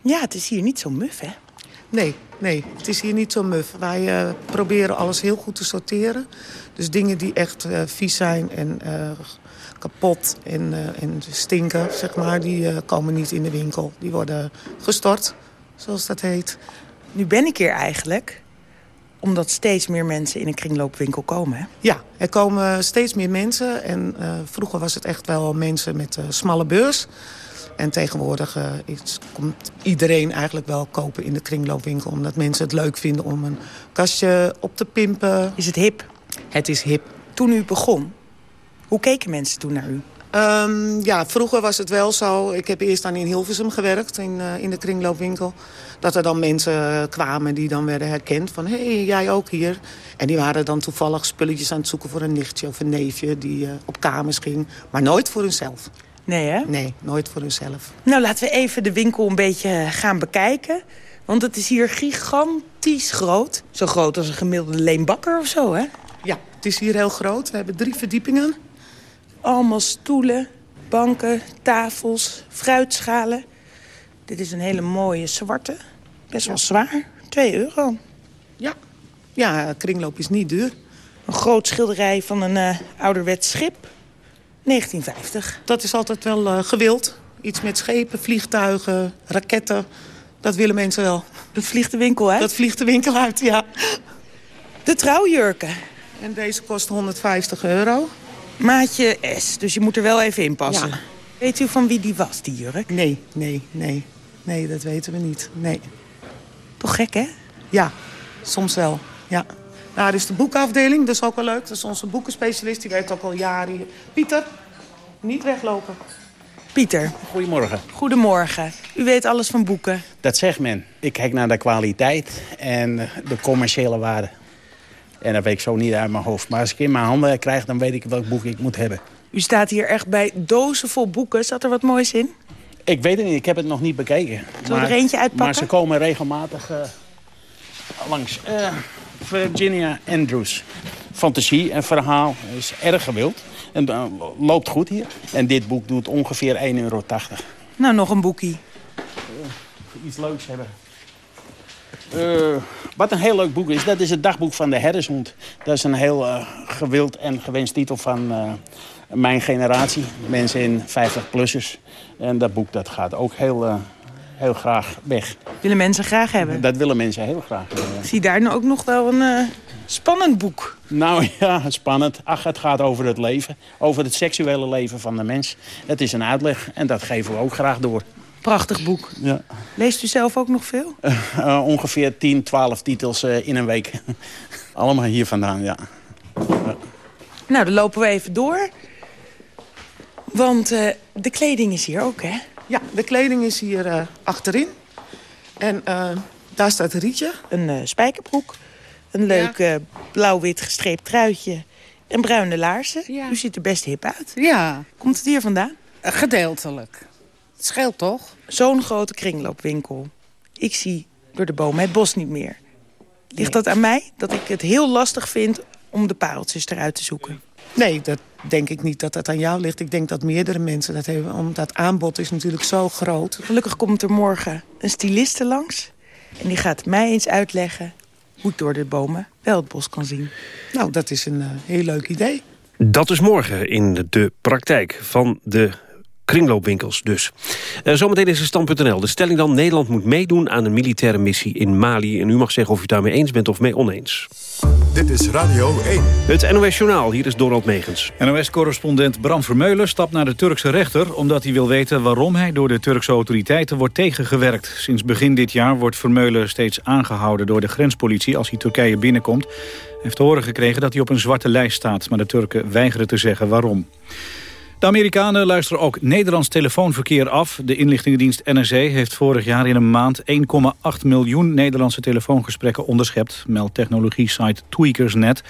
S11: Ja, het is hier niet zo muf, hè?
S12: Nee, nee, het is hier niet zo muf. Wij uh, proberen alles heel goed te sorteren. Dus dingen die echt uh, vies zijn en uh, kapot en, en stinken, zeg maar... die komen niet in de winkel. Die worden gestort, zoals dat heet.
S11: Nu ben ik hier eigenlijk omdat steeds meer mensen in een kringloopwinkel komen, hè?
S12: Ja, er komen steeds meer mensen. En vroeger was het echt wel mensen met smalle beurs. En tegenwoordig uh, is, komt iedereen eigenlijk wel kopen in de kringloopwinkel... omdat mensen het leuk vinden om een kastje op te pimpen.
S11: Is het hip?
S12: Het is hip.
S11: Toen u begon, hoe keken mensen toen naar u?
S12: Um, ja, vroeger was het wel zo. Ik heb eerst dan in Hilversum gewerkt, in, uh, in de kringloopwinkel. Dat er dan mensen kwamen die dan werden herkend van... hé, hey, jij ook hier. En die waren dan toevallig spulletjes aan het zoeken voor een nichtje of een neefje... die uh, op kamers ging, maar nooit voor hunzelf.
S11: Nee, hè?
S12: Nee, nooit voor hunzelf.
S11: Nou, laten we even de winkel een beetje gaan bekijken. Want het is hier gigantisch groot. Zo groot als een gemiddelde leenbakker of zo, hè?
S12: Ja, het is hier heel groot. We hebben drie verdiepingen.
S11: Allemaal stoelen, banken, tafels, fruitschalen. Dit is een hele mooie zwarte. Best wel zwaar. 2 euro.
S12: Ja. Ja, kringloop is niet duur.
S11: Een groot schilderij van een uh, ouderwets schip. 1950.
S12: Dat is altijd wel uh, gewild. Iets met schepen, vliegtuigen, raketten. Dat willen mensen wel.
S11: Dat vliegt de winkel uit?
S12: Dat vliegt de winkel uit, ja.
S11: De trouwjurken.
S12: En deze kost 150 euro.
S11: Maatje S, dus je moet er wel even in passen. Ja. Weet u van wie die was, die jurk?
S12: Nee, nee, nee. Nee, dat weten we niet. Nee.
S11: Toch gek, hè?
S12: Ja, soms wel. Ja. Nou, er is de boekafdeling, dat is ook wel leuk. Dat is onze boekenspecialist, die werkt ook al jaren hier. Pieter, niet weglopen.
S11: Pieter.
S13: Goedemorgen.
S11: Goedemorgen. U weet alles van boeken.
S13: Dat zegt men. Ik kijk naar de kwaliteit en de commerciële waarde. En dat weet ik zo niet uit mijn hoofd. Maar als ik in mijn handen krijg, dan weet ik welk boek ik moet hebben.
S11: U staat hier echt bij dozen vol boeken. Zat er wat moois in?
S13: Ik weet het niet, ik heb het nog niet bekeken.
S11: Zullen we er eentje uitpakken?
S13: Maar ze komen regelmatig uh, langs. Uh, Virginia Andrews. Fantasie en verhaal is erg gewild. En uh, loopt goed hier. En dit boek doet ongeveer 1,80 euro.
S11: Nou, nog een boekie.
S13: Uh, iets leuks hebben. Uh, wat een heel leuk boek is, dat is het dagboek van de herdershond. Dat is een heel uh, gewild en gewenst titel van uh, mijn generatie. Mensen in 50-plussers. En dat boek dat gaat ook heel, heel graag weg.
S11: Willen mensen graag hebben?
S13: Dat willen mensen heel graag hebben.
S11: Ik zie daar nu ook nog wel een spannend boek.
S13: Nou ja, spannend. Ach, het gaat over het leven. Over het seksuele leven van de mens. Het is een uitleg en dat geven we ook graag door.
S11: Prachtig boek.
S13: Ja.
S11: Leest u zelf ook nog veel?
S13: Uh, uh, ongeveer 10, 12 titels in een week. <laughs> Allemaal hier vandaan, ja.
S11: Nou, dan lopen we even door. Want de kleding is hier ook, hè?
S12: Ja, de kleding is hier achterin. En daar staat Rietje.
S11: Een spijkerbroek. Een leuk ja. blauw-wit gestreept truitje. En bruine laarzen.
S14: Ja.
S11: U ziet er best hip uit.
S14: Ja.
S11: Komt het hier vandaan?
S14: Gedeeltelijk. Het scheelt toch?
S11: Zo'n grote kringloopwinkel. Ik zie door de bomen het bos niet meer. Ligt dat aan mij? Dat ik het heel lastig vind om de pareltjes eruit te zoeken?
S12: Nee, dat denk ik niet dat dat aan jou ligt. Ik denk dat meerdere mensen dat hebben. Omdat het aanbod is natuurlijk zo groot.
S11: Gelukkig komt er morgen een styliste langs. En die gaat mij eens uitleggen hoe ik door de bomen wel het bos kan zien.
S12: Nou, dat is een uh, heel leuk idee.
S2: Dat is morgen in de praktijk van de kringloopwinkels dus. Uh, zometeen is er stand.nl. De stelling dan, Nederland moet meedoen aan een militaire missie in Mali. En u mag zeggen of u het daarmee eens bent of mee oneens.
S1: Dit is Radio 1.
S2: Het NOS Journaal, hier is Donald Megens.
S15: NOS-correspondent Bram Vermeulen stapt naar de Turkse rechter... omdat hij wil weten waarom hij door de Turkse autoriteiten wordt tegengewerkt. Sinds begin dit jaar wordt Vermeulen steeds aangehouden door de grenspolitie... als hij Turkije binnenkomt. Hij heeft te horen gekregen dat hij op een zwarte lijst staat... maar de Turken weigeren te zeggen waarom. De Amerikanen luisteren ook Nederlands telefoonverkeer af. De inlichtingendienst NRC heeft vorig jaar in een maand 1,8 miljoen Nederlandse telefoongesprekken onderschept, meldt technologie-site Tweakersnet.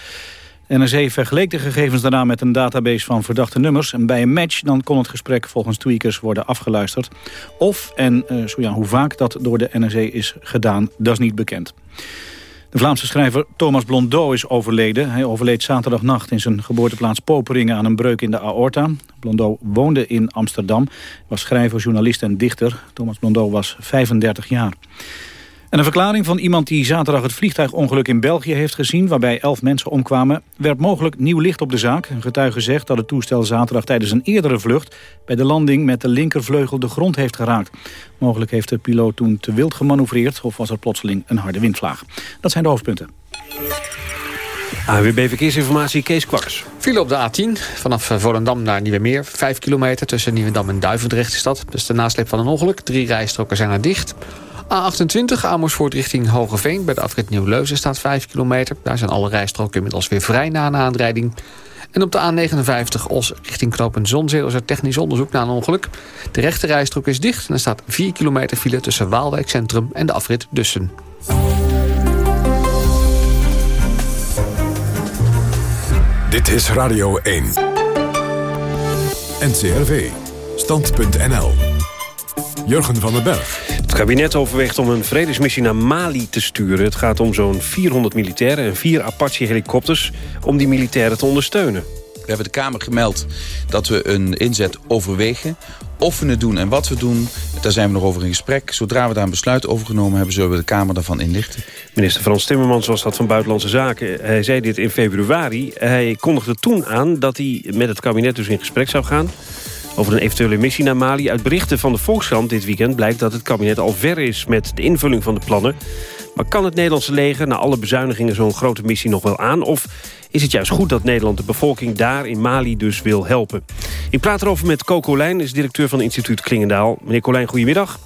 S15: NRC vergeleek de gegevens daarna met een database van verdachte nummers. En bij een match dan kon het gesprek volgens Tweakers worden afgeluisterd. Of, en uh, zo ja, hoe vaak dat door de NRC is gedaan, dat is niet bekend. De Vlaamse schrijver Thomas Blondeau is overleden. Hij overleed zaterdagnacht in zijn geboorteplaats Poperingen aan een breuk in de aorta. Blondeau woonde in Amsterdam, was schrijver, journalist en dichter. Thomas Blondeau was 35 jaar. En een verklaring van iemand die zaterdag het vliegtuigongeluk in België heeft gezien... waarbij elf mensen omkwamen, werpt mogelijk nieuw licht op de zaak. Een getuige zegt dat het toestel zaterdag tijdens een eerdere vlucht... bij de landing met de linkervleugel de grond heeft geraakt. Mogelijk heeft de piloot toen te wild gemanoeuvreerd... of was er plotseling een harde windvlaag. Dat zijn de hoofdpunten.
S2: AWB Verkeersinformatie, Kees Kwaks.
S8: File op de A10, vanaf Volendam naar Nieuwemeer. Vijf kilometer tussen Nieuwendam en Duivendrecht is dat. Dus de nasleep van een ongeluk. Drie rijstroken zijn er dicht. A28 Amersfoort richting Hogeveen. Bij de afrit Nieuw-Leuzen staat 5 kilometer. Daar zijn alle rijstroken inmiddels weer vrij na een aanrijding. En op de A59 Os richting knooppunt Zonzeel is er technisch onderzoek na een ongeluk. De rechte rijstrook is dicht en er staat 4 kilometer file tussen Waalwijk Centrum en de afrit Dussen.
S1: Dit is Radio 1. NCRV. Stand.nl. Jurgen van den Berg.
S2: Het kabinet overweegt om een vredesmissie naar Mali te sturen. Het gaat om zo'n 400 militairen en vier Apache-helikopters... om die militairen te ondersteunen.
S16: We hebben de Kamer gemeld dat we een inzet overwegen. Of we het doen en wat we doen, daar zijn we nog over in gesprek. Zodra we daar een besluit over genomen hebben... zullen we de Kamer daarvan inlichten.
S2: Minister Frans Timmermans was dat van Buitenlandse Zaken. Hij zei dit in februari. Hij kondigde toen aan dat hij met het kabinet dus in gesprek zou gaan over een eventuele missie naar Mali. Uit berichten van de Volkskrant dit weekend blijkt dat het kabinet al ver is met de invulling van de plannen. Maar kan het Nederlandse leger na alle bezuinigingen zo'n grote missie nog wel aan? Of is het juist goed dat Nederland de bevolking daar in Mali dus wil helpen? Ik praat erover met Coco Lijn, is directeur van het instituut Klingendaal. Meneer Colijn, goedemiddag.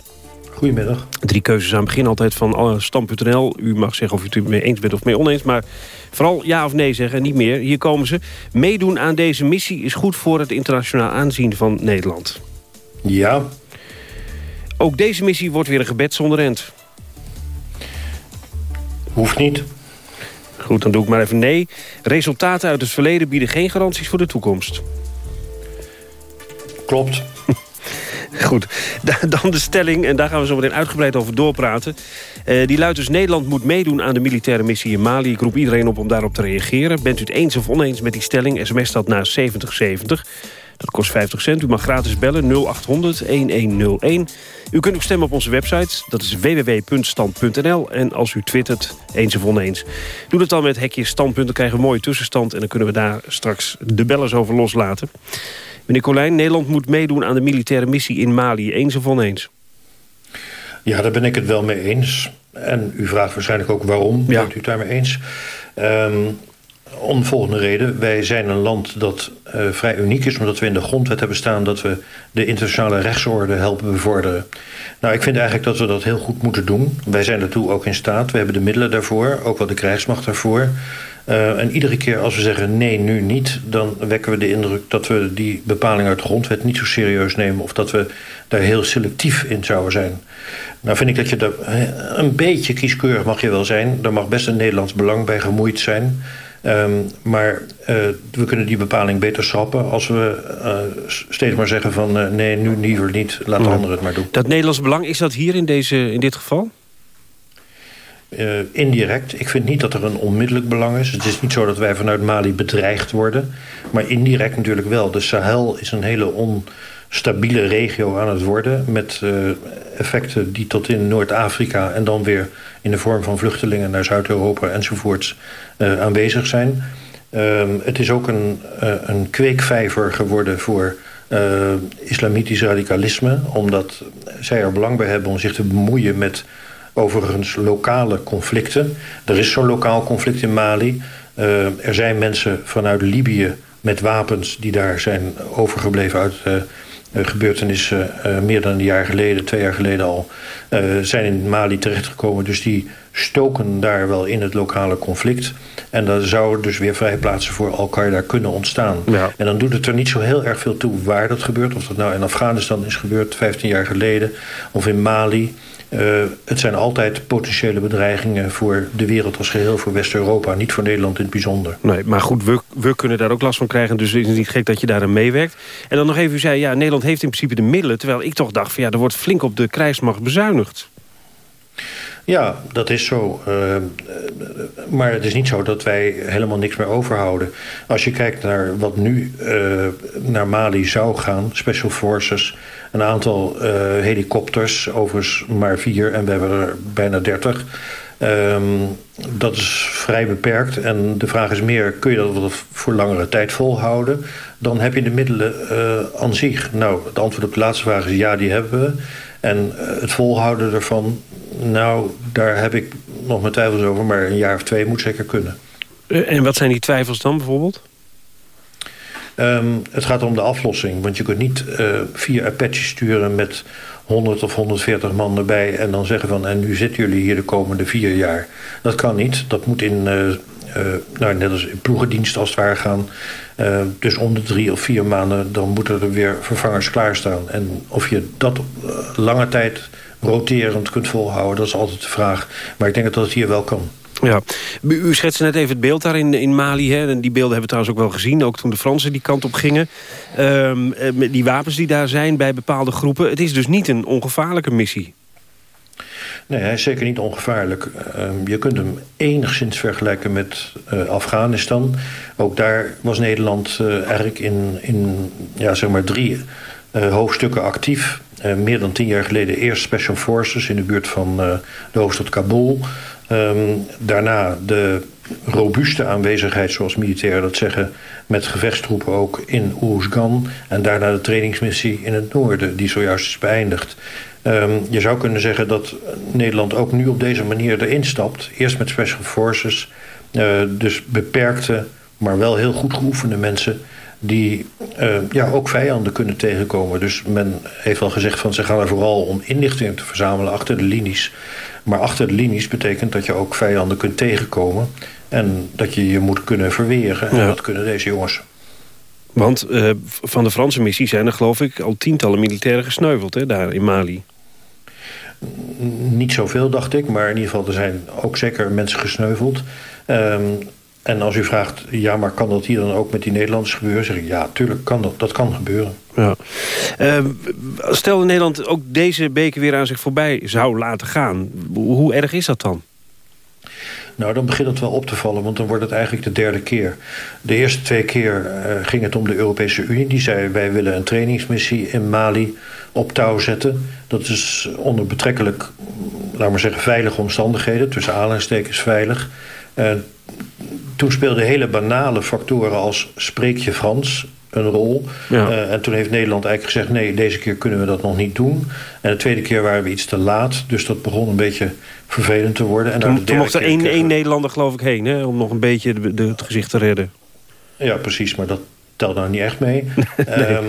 S17: Goedemiddag.
S2: Drie keuzes aan het begin altijd van Stam.nl. U mag zeggen of u het mee eens bent of mee oneens. Maar vooral ja of nee zeggen, niet meer. Hier komen ze. Meedoen aan deze missie is goed voor het internationaal aanzien van Nederland.
S17: Ja.
S2: Ook deze missie wordt weer een gebed zonder end.
S17: Hoeft niet.
S2: Goed, dan doe ik maar even nee. Resultaten uit het verleden bieden geen garanties voor de toekomst.
S17: Klopt.
S2: Goed, <laughs> dan de stelling, en daar gaan we zo meteen uitgebreid over doorpraten. Uh, die luidt dus, Nederland moet meedoen aan de militaire missie in Mali. Ik roep iedereen op om daarop te reageren. Bent u het eens of oneens met die stelling? SMS staat naar 7070. Dat kost 50 cent. U mag gratis bellen 0800 1101. U kunt ook stemmen op onze website. Dat is www.stand.nl. En als u twittert, eens of oneens. Doe dat dan met hekje standpunt. Dan krijgen we een mooie tussenstand. En dan kunnen we daar straks de bellers over loslaten. Meneer Colijn, Nederland moet meedoen aan de militaire missie in Mali. Eens of oneens?
S17: Ja, daar ben ik het wel mee eens. En u vraagt waarschijnlijk ook waarom. Ja. Bent u het daarmee eens? Um, om de volgende reden. Wij zijn een land dat uh, vrij uniek is... omdat we in de grondwet hebben staan... dat we de internationale rechtsorde helpen bevorderen. Nou, ik vind eigenlijk dat we dat heel goed moeten doen. Wij zijn daartoe ook in staat. We hebben de middelen daarvoor. Ook wel de krijgsmacht daarvoor. Uh, en iedere keer als we zeggen nee, nu niet... dan wekken we de indruk dat we die bepaling uit de grondwet niet zo serieus nemen... of dat we daar heel selectief in zouden zijn. Nou vind ik dat je daar een beetje kieskeurig mag je wel zijn. Er mag best een Nederlands belang bij gemoeid zijn... Um, maar uh, we kunnen die bepaling beter schrappen als we uh, steeds maar zeggen van uh, nee, nu liever niet, laat de anderen het maar doen.
S2: Dat Nederlands belang, is dat hier in, deze, in dit geval?
S17: Indirect. Ik vind niet dat er een onmiddellijk belang is. Het is niet zo dat wij vanuit Mali bedreigd worden. Maar indirect natuurlijk wel. De Sahel is een hele onstabiele regio aan het worden... met effecten die tot in Noord-Afrika en dan weer in de vorm van vluchtelingen naar Zuid-Europa enzovoorts uh, aanwezig zijn. Uh, het is ook een, een kweekvijver geworden voor islamitisch radicalisme. Omdat zij er belang bij hebben om zich te bemoeien met overigens lokale conflicten. Er is zo'n lokaal conflict in Mali. er zijn mensen vanuit Libië met wapens die daar zijn overgebleven uit gebeurtenissen uh, meer dan een jaar geleden, twee jaar geleden al, zijn in Mali terechtgekomen. Dus die stoken daar wel in het lokale conflict. En dan zouden dus weer vrijplaatsen voor Al-Qaeda kunnen ontstaan. Ja. En dan doet het er niet zo heel erg veel toe waar dat gebeurt. Of dat nou in Afghanistan is gebeurd, 15 jaar geleden, of in Mali. Uh, het zijn altijd potentiële bedreigingen voor de wereld als geheel, voor West-Europa, niet voor Nederland in het bijzonder.
S2: Nee, maar goed, we, we kunnen daar ook last van krijgen, dus het is niet gek dat je daar aan meewerkt. En dan nog even, u zei, ja, Nederland heeft in principe de middelen, terwijl ik toch dacht, van, ja, er wordt flink op de krijgsmacht bezuinigd.
S17: Ja, dat is zo. Uh, maar het is niet zo dat wij helemaal niks meer overhouden. Als je kijkt naar wat nu uh, naar Mali zou gaan, Special Forces, een aantal uh, helikopters, overigens maar vier en we hebben er bijna dertig. Um, dat is vrij beperkt en de vraag is meer, kun je dat voor langere tijd volhouden? Dan heb je de middelen aan zich. Nou, het antwoord op de laatste vraag is ja, die hebben we. En het volhouden ervan, nou, daar heb ik nog mijn twijfels over, maar een jaar of twee moet zeker kunnen.
S2: En wat zijn die twijfels dan bijvoorbeeld?
S17: Um, het gaat om de aflossing. Want je kunt niet uh, vier Apaches sturen met 100 of 140 man erbij... en dan zeggen van, en nu zitten jullie hier de komende vier jaar. Dat kan niet. Dat moet in, uh, nou, net als in ploegendienst als het ware gaan. dus om de drie of vier maanden, dan moeten er weer vervangers klaarstaan. En of je dat lange tijd roterend kunt volhouden, dat is altijd de vraag. Maar ik denk dat dat hier wel kan.
S2: Ja, u schetste net even het beeld daar in, in Mali. Hè? En die beelden hebben we trouwens ook wel gezien. Ook toen de Fransen die kant op gingen. Um, die wapens die daar zijn bij bepaalde groepen. Het is dus niet een ongevaarlijke missie.
S17: Nee, hij is zeker niet ongevaarlijk. Uh, je kunt hem enigszins vergelijken met uh, Afghanistan. Ook daar was Nederland uh, eigenlijk in, in ja, zeg maar drie hoofdstukken actief. meer dan tien jaar geleden eerst Special Forces in de buurt van de hoofdstad Kabul. Um, daarna de robuuste aanwezigheid, zoals militairen dat zeggen... met gevechtstroepen ook in Oeruzgan. En daarna de trainingsmissie in het noorden, die zojuist is beëindigd. Um, je zou kunnen zeggen dat Nederland ook nu op deze manier erin stapt. Eerst met Special Forces, uh, dus beperkte, maar wel heel goed geoefende mensen die uh, ja, ook vijanden kunnen tegenkomen. Dus men heeft al gezegd van ze gaan er vooral om inlichtingen te verzamelen achter de linies. Maar achter de linies betekent dat je ook vijanden kunt tegenkomen. En dat je je moet kunnen verweren. En dat kunnen deze jongens.
S2: Want uh, van de Franse missie zijn er geloof ik al tientallen militairen gesneuveld hè, daar in Mali.
S17: Niet zoveel dacht ik, maar in ieder geval er zijn ook zeker mensen gesneuveld. Um, en als u vraagt, ja, maar kan dat hier dan ook met die Nederlanders gebeuren? Zeg ik, ja, tuurlijk kan dat. Dat kan gebeuren.
S2: Ja. Uh, stel dat Nederland ook deze beker weer aan zich voorbij zou laten gaan. Hoe erg is dat dan?
S17: Nou, dan begint het wel op te vallen, want dan wordt het eigenlijk de derde keer. De eerste twee keer uh, ging het om de Europese Unie. Die zei, wij willen een trainingsmissie in Mali op touw zetten. Dat is onder betrekkelijk, laten we zeggen, veilige omstandigheden. Tussen aanhalingstekens veilig. Uh, toen speelden hele banale factoren als spreek je Frans een rol. Ja. Uh, en toen heeft Nederland eigenlijk gezegd... nee, deze keer kunnen we dat nog niet doen. En de tweede keer waren we iets te laat. Dus dat begon een beetje vervelend te worden. En
S2: toen, toen mocht er één, één Nederlander geloof ik heen... Hè, om nog een beetje de, de, het gezicht te redden.
S17: Ja, precies. Maar dat telt nou niet echt mee. <laughs> nee. um,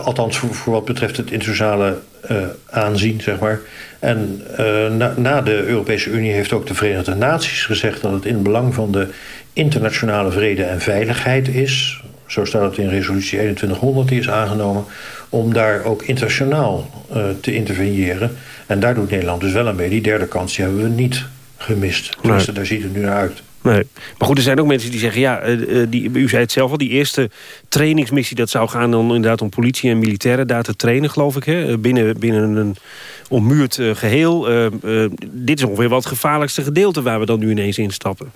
S17: althans, voor, voor, wat betreft het internationale uh, aanzien, zeg maar. En uh, na, na, de Europese Unie heeft ook de Verenigde Naties gezegd... dat het in het belang van de internationale vrede en veiligheid is... zo staat het in resolutie 2100 die is aangenomen... om daar ook internationaal uh, te interveneren. En daar doet Nederland dus wel aan mee. Die derde kans die hebben we niet gemist. Tenminste, nee. daar ziet het nu naar uit.
S2: Nee. Maar goed, er zijn ook mensen die zeggen... ja, uh, die, u zei het zelf al, die eerste trainingsmissie... dat zou gaan dan inderdaad om politie en militairen daar te trainen, geloof ik. Hè? Binnen, binnen een ommuurd uh, geheel. Dit is ongeveer wat het gevaarlijkste gedeelte... waar we dan nu ineens instappen.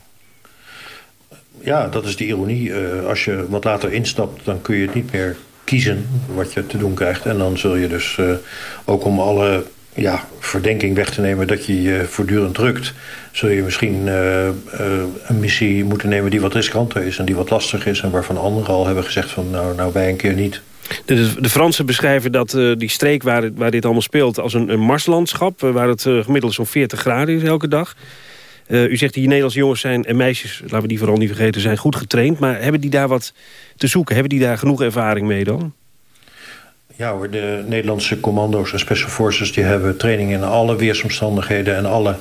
S17: Ja, dat is de ironie. als je wat later instapt, dan kun je het niet meer kiezen... wat je te doen krijgt. En dan zul je dus ook om alle ja, verdenking weg te nemen dat je je voortdurend drukt... zul je misschien uh, een missie moeten nemen die wat riskanter is... en die wat lastig is en waarvan anderen al hebben gezegd van... nou, nou wij een keer niet.
S2: De, de Fransen beschrijven dat die streek waar, waar dit allemaal speelt... als een, een marslandschap, waar het gemiddeld zo'n 40 graden is elke dag... u zegt die Nederlandse jongens zijn en meisjes, laten we die vooral niet vergeten, zijn goed getraind. Maar hebben die daar wat te zoeken? Hebben die daar genoeg ervaring mee dan?
S17: Ja hoor, de Nederlandse commando's en special forces... die hebben training in alle weersomstandigheden... en alle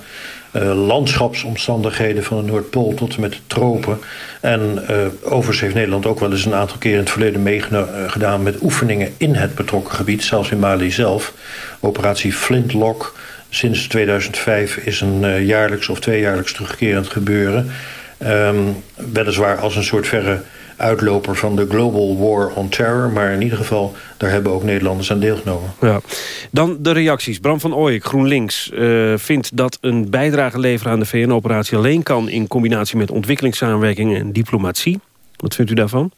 S17: uh, landschapsomstandigheden van de Noordpool tot en met de tropen. En uh, overigens heeft Nederland ook wel eens een aantal keer in het verleden meegedaan... met oefeningen in het betrokken gebied, zelfs in Mali zelf. Operatie Flintlock sinds 2005 is een uh, jaarlijks of tweejaarlijks terugkerend gebeuren. Um, weliswaar als een soort verre uitloper van de Global War on Terror. Maar in ieder geval, daar hebben ook Nederlanders aan deelgenomen.
S2: Ja. Dan de reacties. Bram van Ooyek, GroenLinks, uh, vindt dat een bijdrage leveren aan de VN-operatie alleen kan... in combinatie met ontwikkelingssamenwerking en diplomatie. Wat vindt u daarvan?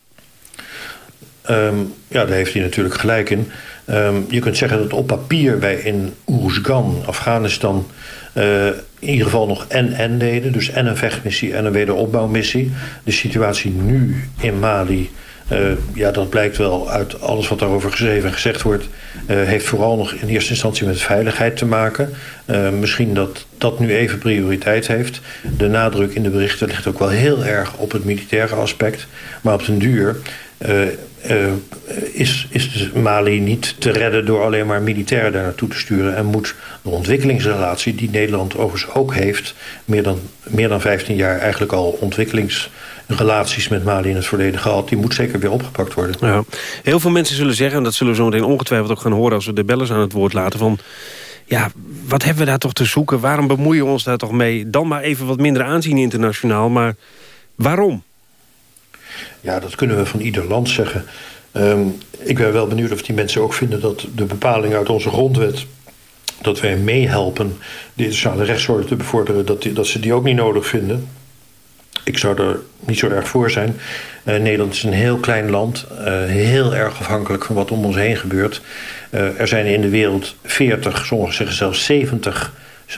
S17: Um, ja, daar heeft hij natuurlijk gelijk in. Um, je kunt zeggen dat op papier wij in Oeruzgan, Afghanistan... Uh, in ieder geval nog en-en deden. Dus en een vechtmissie en een wederopbouwmissie. De situatie nu in Mali... Uh, ja, dat blijkt wel uit alles wat daarover geschreven en gezegd wordt... Uh, heeft vooral nog in eerste instantie met veiligheid te maken. Uh, misschien dat dat nu even prioriteit heeft. De nadruk in de berichten ligt ook wel heel erg op het militaire aspect. Maar op den duur is, is Mali niet te redden door alleen maar militairen daar naartoe te sturen. En moet de ontwikkelingsrelatie die Nederland overigens ook heeft... meer dan, meer dan 15 jaar eigenlijk al ontwikkelingsrelaties met Mali in het verleden gehad... die moet zeker weer opgepakt worden.
S2: Ja. Heel veel mensen zullen zeggen, en dat zullen we zo meteen ongetwijfeld ook gaan horen... als we de bellers aan het woord laten, van... Ja, wat hebben we daar toch te zoeken? Waarom bemoeien we ons daar toch mee? Dan maar even wat minder aanzien internationaal, maar waarom?
S17: Ja, dat kunnen we van ieder land zeggen. Um, ik ben wel benieuwd of die mensen ook vinden dat de bepaling uit onze grondwet dat wij meehelpen de internationale rechtsorde te bevorderen, dat, die, dat ze die ook niet nodig vinden. Ik zou er niet zo erg voor zijn. Uh, Nederland is een heel klein land, uh, heel erg afhankelijk van wat om ons heen gebeurt. Uh, er zijn in de wereld 40, sommigen zeggen zelfs 70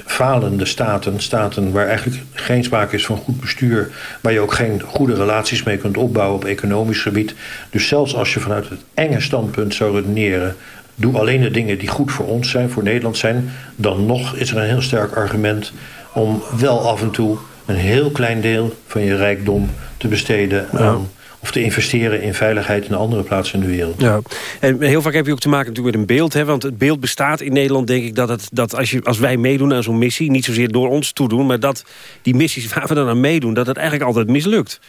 S17: falende staten, staten waar eigenlijk geen sprake is van goed bestuur, waar je ook geen goede relaties mee kunt opbouwen op economisch gebied. Dus zelfs als je vanuit het enge standpunt zou redeneren, doe alleen de dingen die goed voor ons zijn, voor Nederland zijn, dan nog is er een heel sterk argument om wel af en toe een heel klein deel van je rijkdom te besteden aan of te investeren in veiligheid in andere plaatsen in de wereld.
S2: Ja. En heel vaak heb je ook te maken natuurlijk met een beeld. Hè? Want het beeld bestaat in Nederland, denk ik, dat, het, dat als, je, als wij meedoen aan zo'n missie... niet zozeer door ons toedoen, maar dat die missies <laughs> waar we dan aan meedoen... dat het eigenlijk altijd mislukt.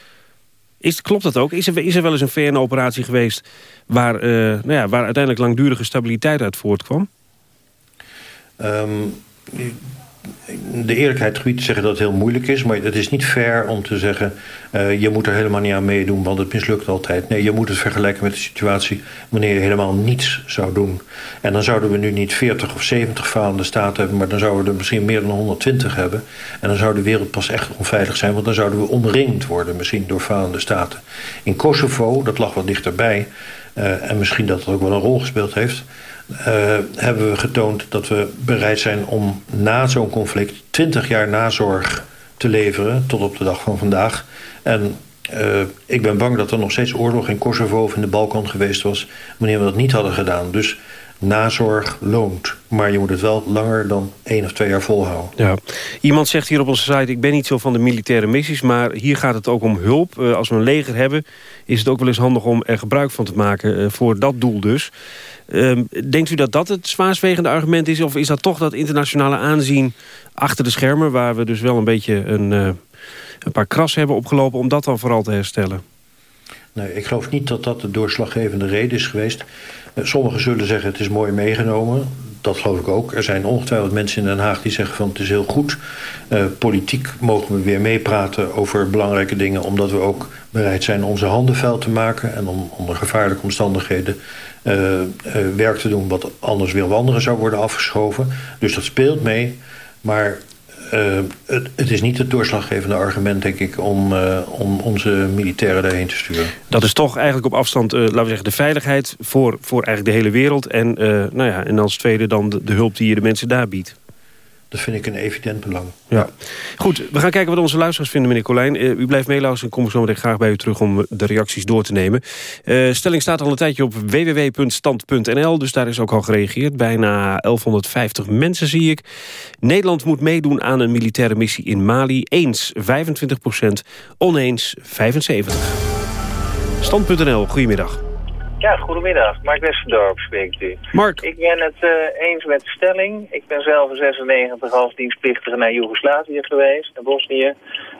S2: Is, klopt dat ook? Is er, is er wel eens een VN-operatie geweest... Waar, uh, nou ja, waar uiteindelijk langdurige stabiliteit uit voortkwam?
S17: Um, de eerlijkheid gebied te zeggen dat het heel moeilijk is. Maar het is niet fair om te zeggen... Uh, je moet er helemaal niet aan meedoen, want het mislukt altijd. Nee, je moet het vergelijken met de situatie... wanneer je helemaal niets zou doen. En dan zouden we nu niet 40 of 70 falende staten hebben... maar dan zouden we er misschien meer dan 120 hebben. En dan zou de wereld pas echt onveilig zijn... want dan zouden we omringd worden misschien door falende staten. In Kosovo, dat lag wat dichterbij... Uh, en misschien dat het ook wel een rol gespeeld heeft... Uh, hebben we getoond dat we bereid zijn om na zo'n conflict 20 jaar nazorg te leveren tot op de dag van vandaag. En uh, ik ben bang dat er nog steeds oorlog in Kosovo of in de Balkan geweest was wanneer we dat niet hadden gedaan. Dus nazorg loont. Maar je moet het wel langer dan één of twee jaar volhouden.
S2: Ja. Iemand zegt hier op onze site... ik ben niet zo van de militaire missies... maar hier gaat het ook om hulp. Uh, als we een leger hebben... is het ook wel eens handig om er gebruik van te maken... Uh, voor dat doel dus. Uh, denkt u dat dat het zwaarstwegende argument is... of is dat toch dat internationale aanzien achter de schermen... waar we dus wel een beetje een, uh, een paar kras hebben opgelopen... om dat dan vooral te herstellen?
S17: Nee, ik geloof niet dat dat de doorslaggevende reden is geweest. Uh, sommigen zullen zeggen het is mooi meegenomen. Dat geloof ik ook. Er zijn ongetwijfeld mensen in Den Haag die zeggen van het is heel goed. Uh, politiek mogen we weer meepraten over belangrijke dingen... omdat we ook bereid zijn onze handen vuil te maken... en om onder gevaarlijke omstandigheden uh, werk te doen... wat anders weer op anderen zou worden afgeschoven. Dus dat speelt mee. Maar uh, het, is niet het doorslaggevende argument, denk ik... om, uh, om onze militairen daarheen te sturen.
S2: Dat is toch eigenlijk op afstand, uh, laten we zeggen... de veiligheid voor, voor eigenlijk de hele wereld. En, nou ja, en als tweede dan de hulp die je de mensen daar biedt.
S17: Dat vind ik een evident belang.
S2: Ja. Goed, we gaan kijken wat onze luisteraars vinden, meneer Colijn. Uh, u blijft meeluisteren en kom zo meteen graag bij u terug... om de reacties door te nemen. Uh, stelling staat al een tijdje op www.stand.nl, dus daar is ook al gereageerd. Bijna 1150 mensen zie ik. Nederland moet meedoen aan een militaire missie in Mali. Eens 25 procent, oneens 75. Stand.nl, goedemiddag.
S18: Ja, goedemiddag. Mark Westerdorp spreekt u.
S2: Mark.
S18: Ik ben het uh, eens met de stelling. Ik ben zelf in 96 als dienstplichtige naar Joegoslavië geweest, naar Bosnië.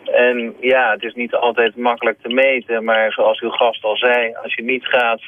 S18: En ja, het is niet altijd makkelijk te meten, maar zoals uw gast al zei, als je niet gaat,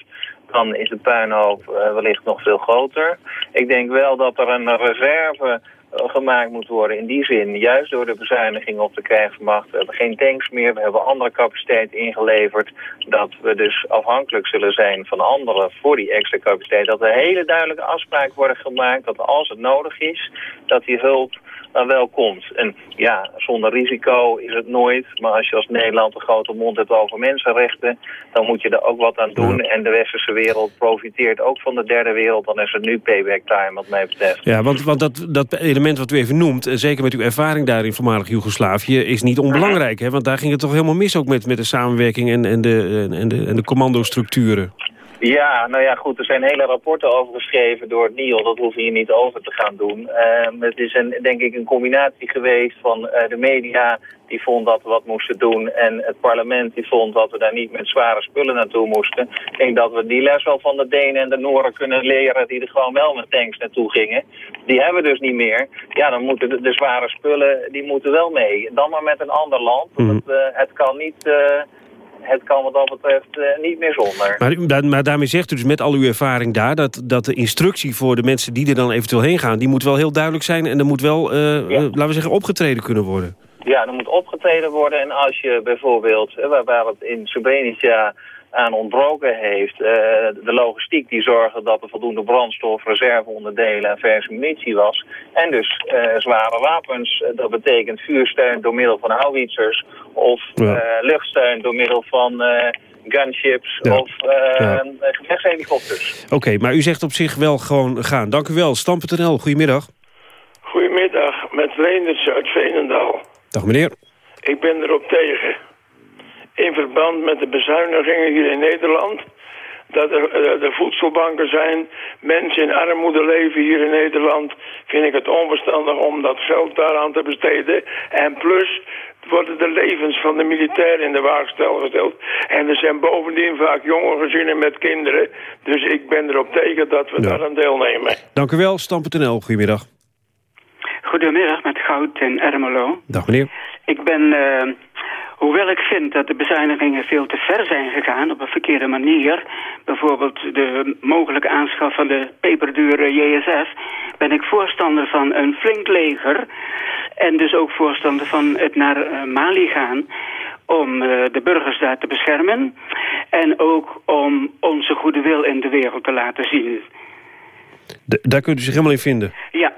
S18: dan is de puinhoop uh, wellicht nog veel groter. Ik denk wel dat er een reserve gemaakt moet worden. In die zin, juist door de bezuiniging op de krijgsmacht. We hebben geen tanks meer, we hebben andere capaciteit ingeleverd. Dat we dus afhankelijk zullen zijn van anderen voor die extra capaciteit. Dat er hele duidelijke afspraken worden gemaakt dat als het nodig is, dat die hulp dan wel komt. En ja, zonder risico is het nooit. Maar als je als Nederland een grote mond hebt over mensenrechten... dan moet je er ook wat aan doen. Ja. En de westerse wereld profiteert ook van de derde wereld. Dan is het nu payback time wat mij betreft.
S2: Ja, want, want dat, dat element wat u even noemt... zeker met uw ervaring daar in voormalig Joegoslavië... is niet onbelangrijk, hè? Want daar ging het toch helemaal mis ook met, met de samenwerking... en, en, de, en, de, en de commandostructuren.
S18: Ja, nou ja, goed. Er zijn hele rapporten over geschreven door het NIO. Dat hoeven hier niet over te gaan doen. Uh, het is een, denk ik een combinatie geweest van uh, de media... die vond dat we wat moesten doen... en het parlement die vond dat we daar niet met zware spullen naartoe moesten. Ik denk dat we die les wel van de Denen en de Noren kunnen leren... die er gewoon wel met tanks naartoe gingen. Die hebben we dus niet meer. Ja, dan moeten de, de zware spullen die moeten wel mee. Dan maar met een ander land. Mm. Het, uh, het kan niet het kan wat dat betreft uh, niet meer zonder.
S2: Maar, maar, daarmee zegt u dus met al uw ervaring daar... Dat, dat de instructie voor de mensen die er dan eventueel heen gaan... die moet wel heel duidelijk zijn en er moet wel, ja. uh, laten we zeggen, opgetreden kunnen worden.
S18: Ja, er moet opgetreden worden. En als je bijvoorbeeld, waar, waar het in Srebrenica aan ontbroken heeft. Uh, de logistiek die zorgde dat er voldoende brandstof, reserveonderdelen en verse munitie was. En dus uh, zware wapens. Uh, dat betekent vuursteun door middel van howitzers of ja. luchtsteun door middel van gunships ja. of ja. gevechtshelikopters.
S2: Oké, okay, maar u zegt op zich wel gewoon gaan. Dank u wel. Stam.nl, goedemiddag.
S19: Goedemiddag, met Leenders uit Veenendaal.
S2: Dag meneer.
S19: Ik ben erop tegen in verband met de bezuinigingen hier in Nederland. Dat er, uh, de voedselbanken zijn, mensen in armoede leven hier in Nederland. Vind ik het onverstandig om dat geld daaraan te besteden. En plus worden de levens van de militairen in de waagstel gesteld. En er zijn bovendien vaak jonge gezinnen met kinderen. Dus ik ben erop tegen dat we ja. daar aan deelnemen.
S2: Dank u wel, Stam.nl. Goedemiddag.
S20: Goedemiddag, met Goud in Ermelo.
S2: Dag meneer.
S20: Ik ben... Uh, Hoewel ik vind dat de bezuinigingen veel te ver zijn gegaan op een verkeerde manier... bijvoorbeeld de mogelijke aanschaf van de peperdure JSF... ben ik voorstander van een flink leger... En dus ook voorstander van het naar Mali gaan om de burgers daar te beschermen. En ook om onze goede wil in de wereld te laten zien.
S2: Daar kunt u zich helemaal in vinden?
S20: Ja,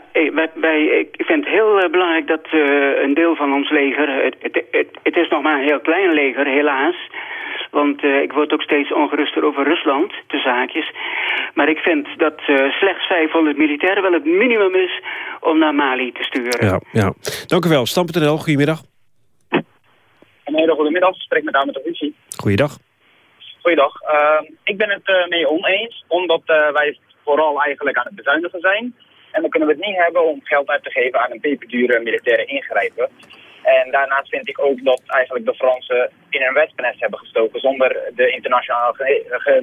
S20: wij, ik vind het heel belangrijk dat een deel van ons leger... Het, het, het, het, is nog maar een heel klein leger, helaas... Want uh, ik word ook steeds ongeruster over Rusland, de zaakjes. Maar ik vind dat uh, slechts 500 militairen wel het minimum is om naar Mali te sturen.
S2: Ja, ja. Dank u wel. Stam.nl, goedemiddag.
S21: Een hele goede middag. Spreek met name met de Ruzie.
S2: Goeiedag.
S21: Goeiedag. Uh, ik ben het uh, mee oneens, omdat wij vooral eigenlijk aan het bezuinigen zijn. En dan kunnen we het niet hebben om geld uit te geven aan een peperdure militaire ingrijpen. En daarnaast vind ik ook dat eigenlijk de Fransen in een wespennest hebben gestoken zonder de internationale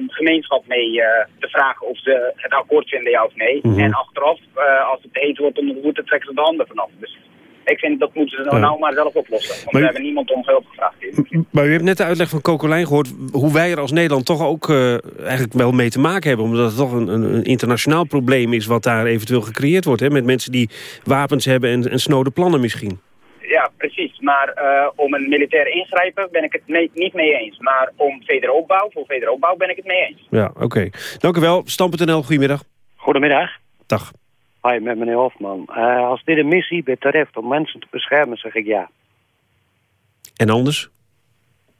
S21: gemeenschap mee uh, te vragen of ze het akkoord vinden ja of nee.
S2: Mhm.
S21: En achteraf, uh, als het heet wordt onder de voeten, trekken ze de handen vanaf. Dus ik vind dat moeten ze nou, nou maar zelf oplossen. Want
S2: Maar
S21: we
S2: u-
S21: hebben niemand om hulp gevraagd. hier.
S2: Maar u hebt net de uitleg van Kokolijn gehoord... hoe wij er als Nederland toch ook eh, eigenlijk wel mee te maken hebben. Omdat het toch een, een, een internationaal probleem is... wat daar eventueel gecreëerd wordt. Hè, met mensen die wapens hebben en, en snode plannen misschien.
S21: Ja, precies. Maar eh, om een militair ingrijpen ben ik het mee- niet mee eens. Maar om wederopbouw, voor wederopbouw ben ik het mee eens.
S2: Ja, oké. Dank u wel. Stam.nl, goedemiddag.
S22: Goedemiddag.
S2: Dag.
S22: Hoi, met meneer Hofman. Eh, als dit een missie betreft om mensen te beschermen, zeg ik ja.
S2: En anders?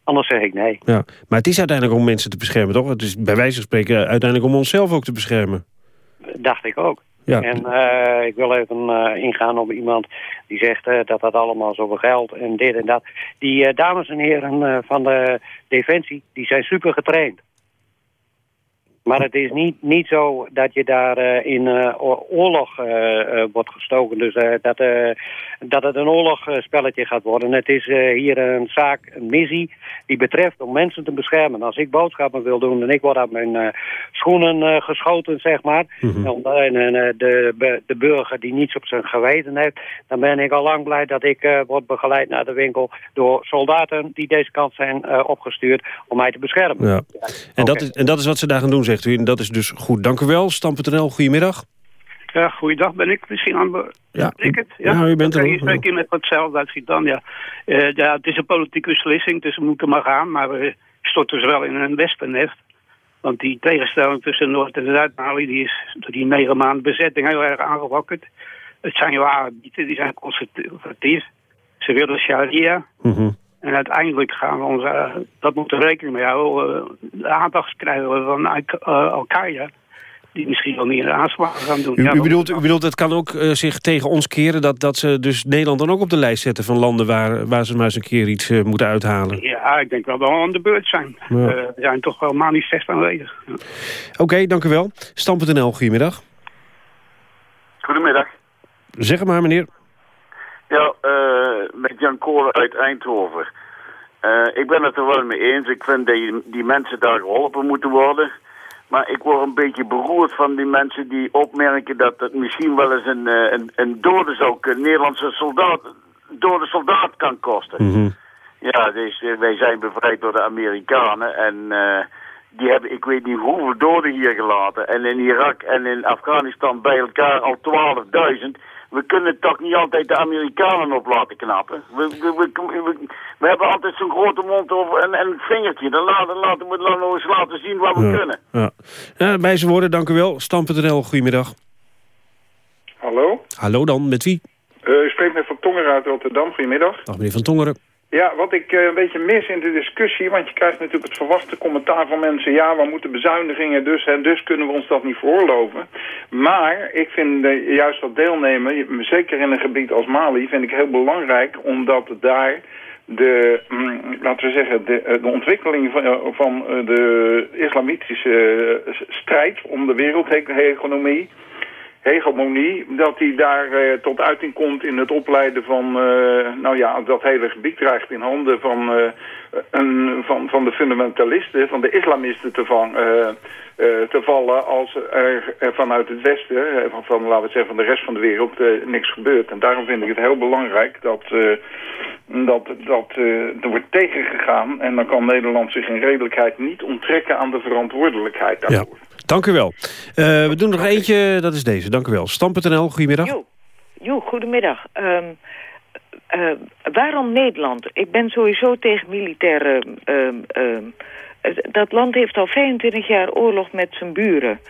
S22: Anders zeg ik nee.
S2: Ja. Maar het is uiteindelijk om mensen te beschermen, toch? Het is bij wijze van spreken uiteindelijk om onszelf ook te beschermen.
S22: Dacht ik ook.
S2: Ja.
S22: En eh, ik wil even eh, ingaan op iemand die zegt dat dat allemaal zoveel geld en dit en dat. Die dames en heren van de Defensie, die zijn super getraind. Maar het is niet, niet zo dat je daar eh, in eh, oorlog eh, wordt gestoken. Dus dat, dat het een oorlogspelletje gaat worden. Het is hier een zaak, een missie die betreft om mensen te beschermen. Als ik boodschappen wil doen en ik word uit mijn schoenen geschoten, zeg maar. En, en, de, de burger die niets op zijn geweten heeft. Dan ben ik al lang blij dat ik word begeleid naar de winkel door soldaten die deze kant zijn opgestuurd om mij te beschermen.
S2: Ja. En, dat is, en dat is wat ze daar gaan doen, zegt u. En dat is dus goed. Dank u wel. Stam.nl, goedemiddag.
S23: Ja, goeiedag. Ben ik misschien aan de...
S2: Ja.
S23: Ik het?
S2: Ja, u bent er
S23: hier spreek je met hetzelfde uit Schiedam, ja. Eh, ja. Het is een politieke beslissing, dus we moeten maar gaan. Maar we storten ze wel in een wespennest. Want die tegenstelling tussen Noord- en Zuid-Mali... die is door die negen maanden bezetting heel erg aangewakkerd. Het zijn Wahhabieten, die zijn conservatief. Ze willen sharia.
S2: Mhm.
S23: En uiteindelijk gaan we ons... eh, dat moeten we rekening mee houden. eh, de aandacht krijgen we van eh, Al-Qaeda... die misschien wel meer aanslagen gaan doen.
S2: U,
S23: Ja,
S2: u, bedoelt, u bedoelt, het kan ook zich tegen ons keren... Dat, dat ze dus Nederland dan ook op de lijst zetten van landen... waar, waar ze maar eens een keer iets moeten uithalen.
S23: Ja, ik denk wel dat we aan de beurt zijn.
S2: Ja.
S23: We zijn toch wel manifest aanwezig. Ja.
S2: Oké, dank u wel. Stam.nl, goedemiddag.
S24: Goedemiddag.
S2: Zeg het maar, meneer.
S24: Ja, eh, met Jan Koren uit Eindhoven. Eh, ik ben het er wel mee eens. Ik vind dat die, die mensen daar geholpen moeten worden. Maar ik word een beetje beroerd van die mensen die opmerken dat het misschien wel eens een, eh, een, een dode zou kunnen, Nederlandse soldaat, dode soldaat kan kosten. Ja, dus eh, wij zijn bevrijd door de Amerikanen en eh, die hebben, ik weet niet hoeveel doden hier gelaten. En in Irak en in Afghanistan bij elkaar al 12.000. We kunnen toch niet altijd de Amerikanen op laten knappen. We, we, we, we- we hebben altijd zo'n grote mond over en, en een vingertje. Dan laten, laten we dan nog eens laten zien wat we
S2: Ja.
S24: kunnen.
S2: Ja. Ja, bij zijn woorden, dank u wel. Stam.nl, goedemiddag.
S25: Hallo,
S2: Hallo dan, met wie?
S25: Eh, u spreekt met Van Tongeren uit Rotterdam. Goedemiddag.
S2: Dag meneer Van Tongeren.
S25: Ja, wat ik eh, een beetje mis in de discussie, want je krijgt natuurlijk het verwachte commentaar van mensen, ja, we moeten bezuinigingen dus en dus kunnen we ons dat niet veroorloven. Maar ik vind juist dat deelnemen, zeker in een gebied als Mali, vind ik heel belangrijk, omdat daar de, mm, laten we zeggen, de, eh, ontwikkeling van, eh, van de islamitische strijd om de wereldeconomie, hegemonie, dat die daar eh, tot uiting komt in het opleiden van, eh, nou ja, dat hele gebied krijgt in handen van, eh, een, van, van de fundamentalisten, van de islamisten te, van, te vallen als er, er vanuit het westen, van, van, laten we zeggen van de rest van de wereld, niks gebeurt. En daarom vind ik het heel belangrijk dat, dat, dat er wordt tegengegaan en dan kan Nederland zich in redelijkheid niet onttrekken aan de verantwoordelijkheid daarvoor.
S2: Dank u wel. Eh, we doen nog eentje, dat is deze. Dank u wel. Stam.nl, goedemiddag.
S26: Jo, goedemiddag. Ehm,
S27: Uh, waarom Nederland? Ik ben sowieso tegen militaire... Uh, dat land heeft al 25 jaar oorlog met zijn buren.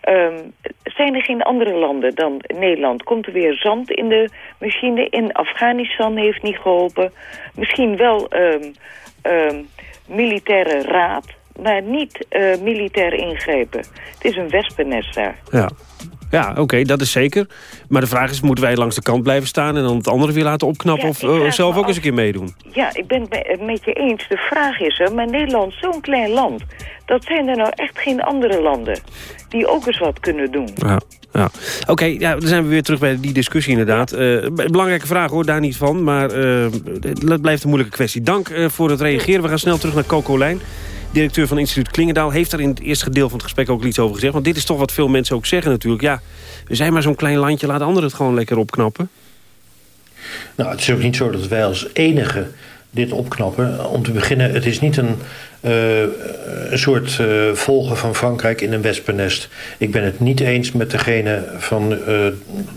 S27: Ehm, zijn er geen andere landen dan Nederland? Komt er weer zand in de machine? In Afghanistan heeft niet geholpen. Misschien wel um, militaire raad, maar niet uh, militair ingrepen. Het is een wespennest daar.
S2: Ja. Ja, oké, dat is zeker. Maar de vraag is, moeten wij langs de kant blijven staan... en dan het andere weer laten opknappen of uh, zelf ook eens een keer meedoen?
S27: Ja, ik ben het met je eens. De vraag is er, maar Nederland zo'n klein land... dat zijn er nou echt geen andere landen die ook eens wat kunnen doen.
S2: Ja. Ja. Oké, ja, dan zijn we weer terug bij die discussie inderdaad. Uh, belangrijke vraag hoor, daar niet van. Maar uh, het blijft een moeilijke kwestie. Dank voor het reageren. We gaan snel terug naar Coco Lijn. Directeur van instituut Klingendaal heeft daar in het eerste gedeelte van het gesprek ook iets over gezegd. Want dit is toch wat veel mensen ook zeggen natuurlijk. Ja, we zijn maar zo'n klein landje, laat anderen het gewoon lekker opknappen.
S17: Nou, het is ook niet zo dat wij als enige dit opknappen. Om te beginnen, het is niet een, uh, een soort uh, volgen van Frankrijk in een wespennest. Ik ben het niet eens met degene van uh,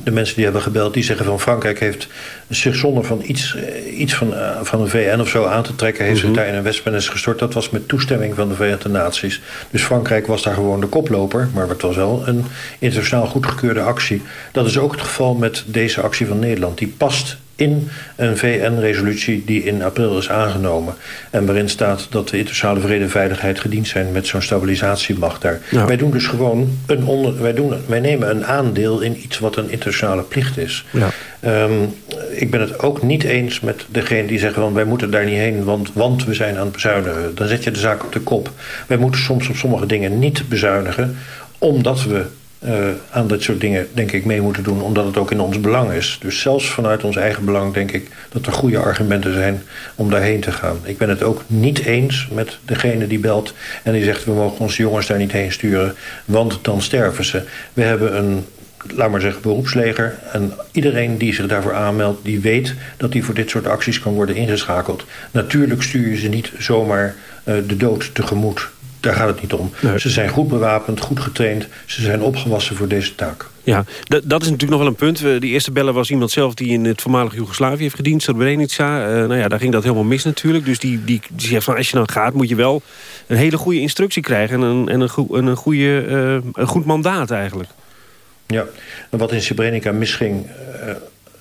S17: de mensen die hebben gebeld... die zeggen van Frankrijk heeft zich zonder van iets, iets van, van de VN of zo aan te trekken... heeft zich daar in een wespennest gestort. Dat was met toestemming van de Verenigde Naties. Dus Frankrijk was daar gewoon de koploper. Maar het was wel een internationaal goedgekeurde actie. Dat is ook het geval met deze actie van Nederland. Die past in een VN-resolutie die in april is aangenomen. En waarin staat dat de internationale vrede en veiligheid gediend zijn met zo'n stabilisatiemacht daar. Ja. Wij doen dus gewoon een onder, wij, doen, wij nemen een aandeel in iets wat een internationale plicht is.
S2: Ja.
S17: Um, ik ben het ook niet eens met degene die zeggen van wij moeten daar niet heen, want, want we zijn aan het bezuinigen. Dan zet je de zaak op de kop. Wij moeten soms op sommige dingen niet bezuinigen, omdat we uh, aan dat soort dingen denk ik mee moeten doen... omdat het ook in ons belang is. Dus zelfs vanuit ons eigen belang denk ik dat er goede argumenten zijn om daarheen te gaan. Ik ben het ook niet eens met degene die belt en die zegt... we mogen onze jongens daar niet heen sturen, want dan sterven ze. We hebben een laat maar zeggen, beroepsleger. En iedereen die zich daarvoor aanmeldt, die weet dat hij voor dit soort acties kan worden ingeschakeld. Natuurlijk stuur je ze niet zomaar uh, de dood tegemoet. Daar gaat het niet om. Nee. Ze zijn goed bewapend, goed getraind. Ze zijn opgewassen voor deze taak.
S2: Ja, dat is natuurlijk nog wel een punt. De eerste beller was iemand zelf die in het voormalige Joegoslavië heeft gediend. Srebrenica. Uh, nou ja, daar ging dat helemaal mis natuurlijk. Dus die, die, die zegt van als je dan gaat moet je wel een hele goede instructie krijgen. En een, en een, go een, goede, uh, een goed mandaat eigenlijk.
S17: Ja, en wat in Srebrenica misging... Uh,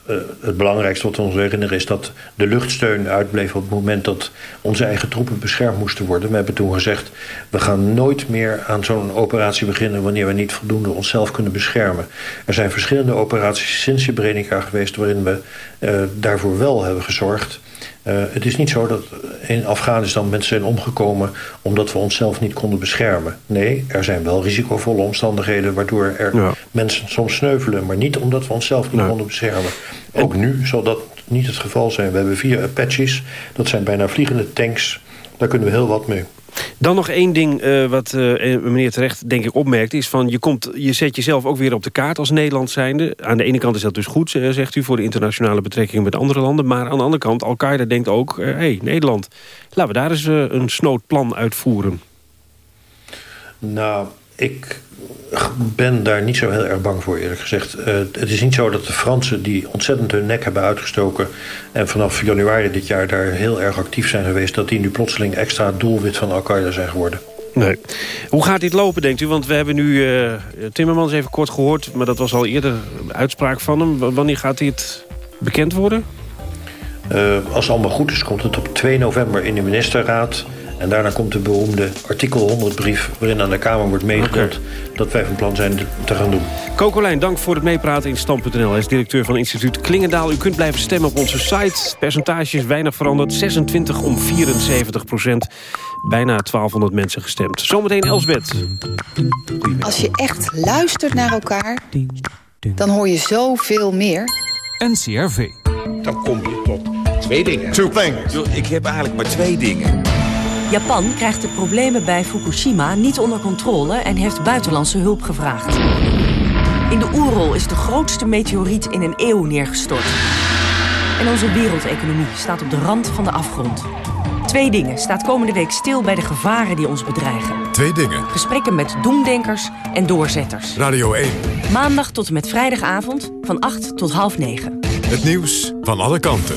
S17: uh, het belangrijkste wat we ons herinneren is dat de luchtsteun uitbleef op het moment dat onze eigen troepen beschermd moesten worden. We hebben toen gezegd, we gaan nooit meer aan zo'n operatie beginnen wanneer we niet voldoende onszelf kunnen beschermen. Er zijn verschillende operaties sinds Srebrenica geweest waarin we uh, daarvoor wel hebben gezorgd. Uh, het is niet zo dat in Afghanistan mensen zijn omgekomen omdat we onszelf niet konden beschermen. Nee, er zijn wel risicovolle omstandigheden waardoor er ja. mensen soms sneuvelen, maar niet omdat we onszelf niet konden beschermen. Ook nu zal dat niet het geval zijn. We hebben vier Apaches, dat zijn bijna vliegende tanks. Daar kunnen we heel wat mee.
S2: Dan nog één ding uh, wat uh, meneer terecht denk ik opmerkt... is van je, komt, je zet jezelf ook weer op de kaart als Nederland zijnde. Aan de ene kant is dat dus goed, zegt u... voor de internationale betrekkingen met andere landen. Maar aan de andere kant, Al-Qaeda denkt ook... hé, hey, Nederland, laten we daar eens een snoodplan uitvoeren.
S17: Nou, ik ben daar niet zo heel erg bang voor, eerlijk gezegd. Uh, het is niet zo dat de Fransen, die ontzettend hun nek hebben uitgestoken... en vanaf januari dit jaar daar heel erg actief zijn geweest... dat die nu plotseling extra doelwit van Al-Qaeda zijn geworden.
S2: Nee. Hoe gaat dit lopen, denkt u? Want we hebben nu uh, Timmermans even kort gehoord... maar dat was al eerder een uitspraak van hem. Wanneer gaat dit bekend worden?
S17: Uh, als het allemaal goed is, komt het op 2 november in de ministerraad... En daarna komt de beroemde artikel 100 brief... waarin aan de Kamer wordt meegedeeld okay. dat wij van plan zijn te gaan doen.
S2: Kokolijn, dank voor het meepraten in Stand.nl. Hij is directeur van instituut Klingendaal. U kunt blijven stemmen op onze site. Percentages weinig veranderd. 26 om 74 procent. Bijna 1200 mensen gestemd. Zometeen Elsbeth.
S28: Als je echt luistert naar elkaar... dan hoor je zoveel meer.
S29: NCRV.
S30: Dan kom je tot twee dingen. Two things. Ik heb eigenlijk maar twee dingen.
S31: Japan krijgt de problemen bij Fukushima niet onder controle en heeft buitenlandse hulp gevraagd. In de Oerol is de grootste meteoriet in een eeuw neergestort. En onze wereldeconomie staat op de rand van de afgrond. Twee dingen staat komende week stil bij de gevaren die ons bedreigen.
S1: Twee dingen.
S31: Gesprekken met doemdenkers en doorzetters.
S1: Radio 1.
S31: Maandag tot en met vrijdagavond van 8 tot half 9.
S1: Het nieuws van alle kanten.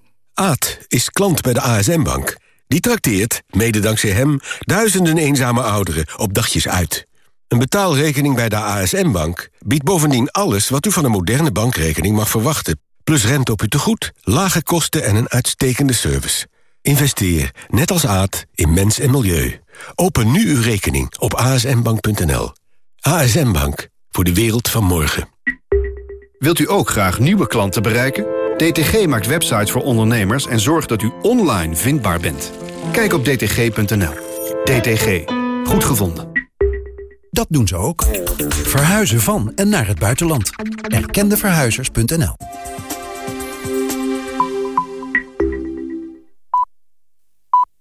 S32: Aad is klant bij de ASM-bank. Die trakteert, mede dankzij hem, duizenden eenzame ouderen op dagjes uit. Een betaalrekening bij de ASM-bank biedt bovendien alles... wat u van een moderne bankrekening mag verwachten. Plus rente op uw tegoed, lage kosten en een uitstekende service. Investeer, net als Aad, in mens en milieu. Open nu uw rekening op asmbank.nl. ASM Bank, voor de wereld van morgen.
S29: Wilt u ook graag nieuwe klanten bereiken? DTG maakt websites voor ondernemers en zorgt dat u online vindbaar bent. Kijk op dtg.nl. DTG. Goed gevonden.
S33: Dat doen ze ook. Verhuizen van en naar het buitenland. Erkendeverhuizers.nl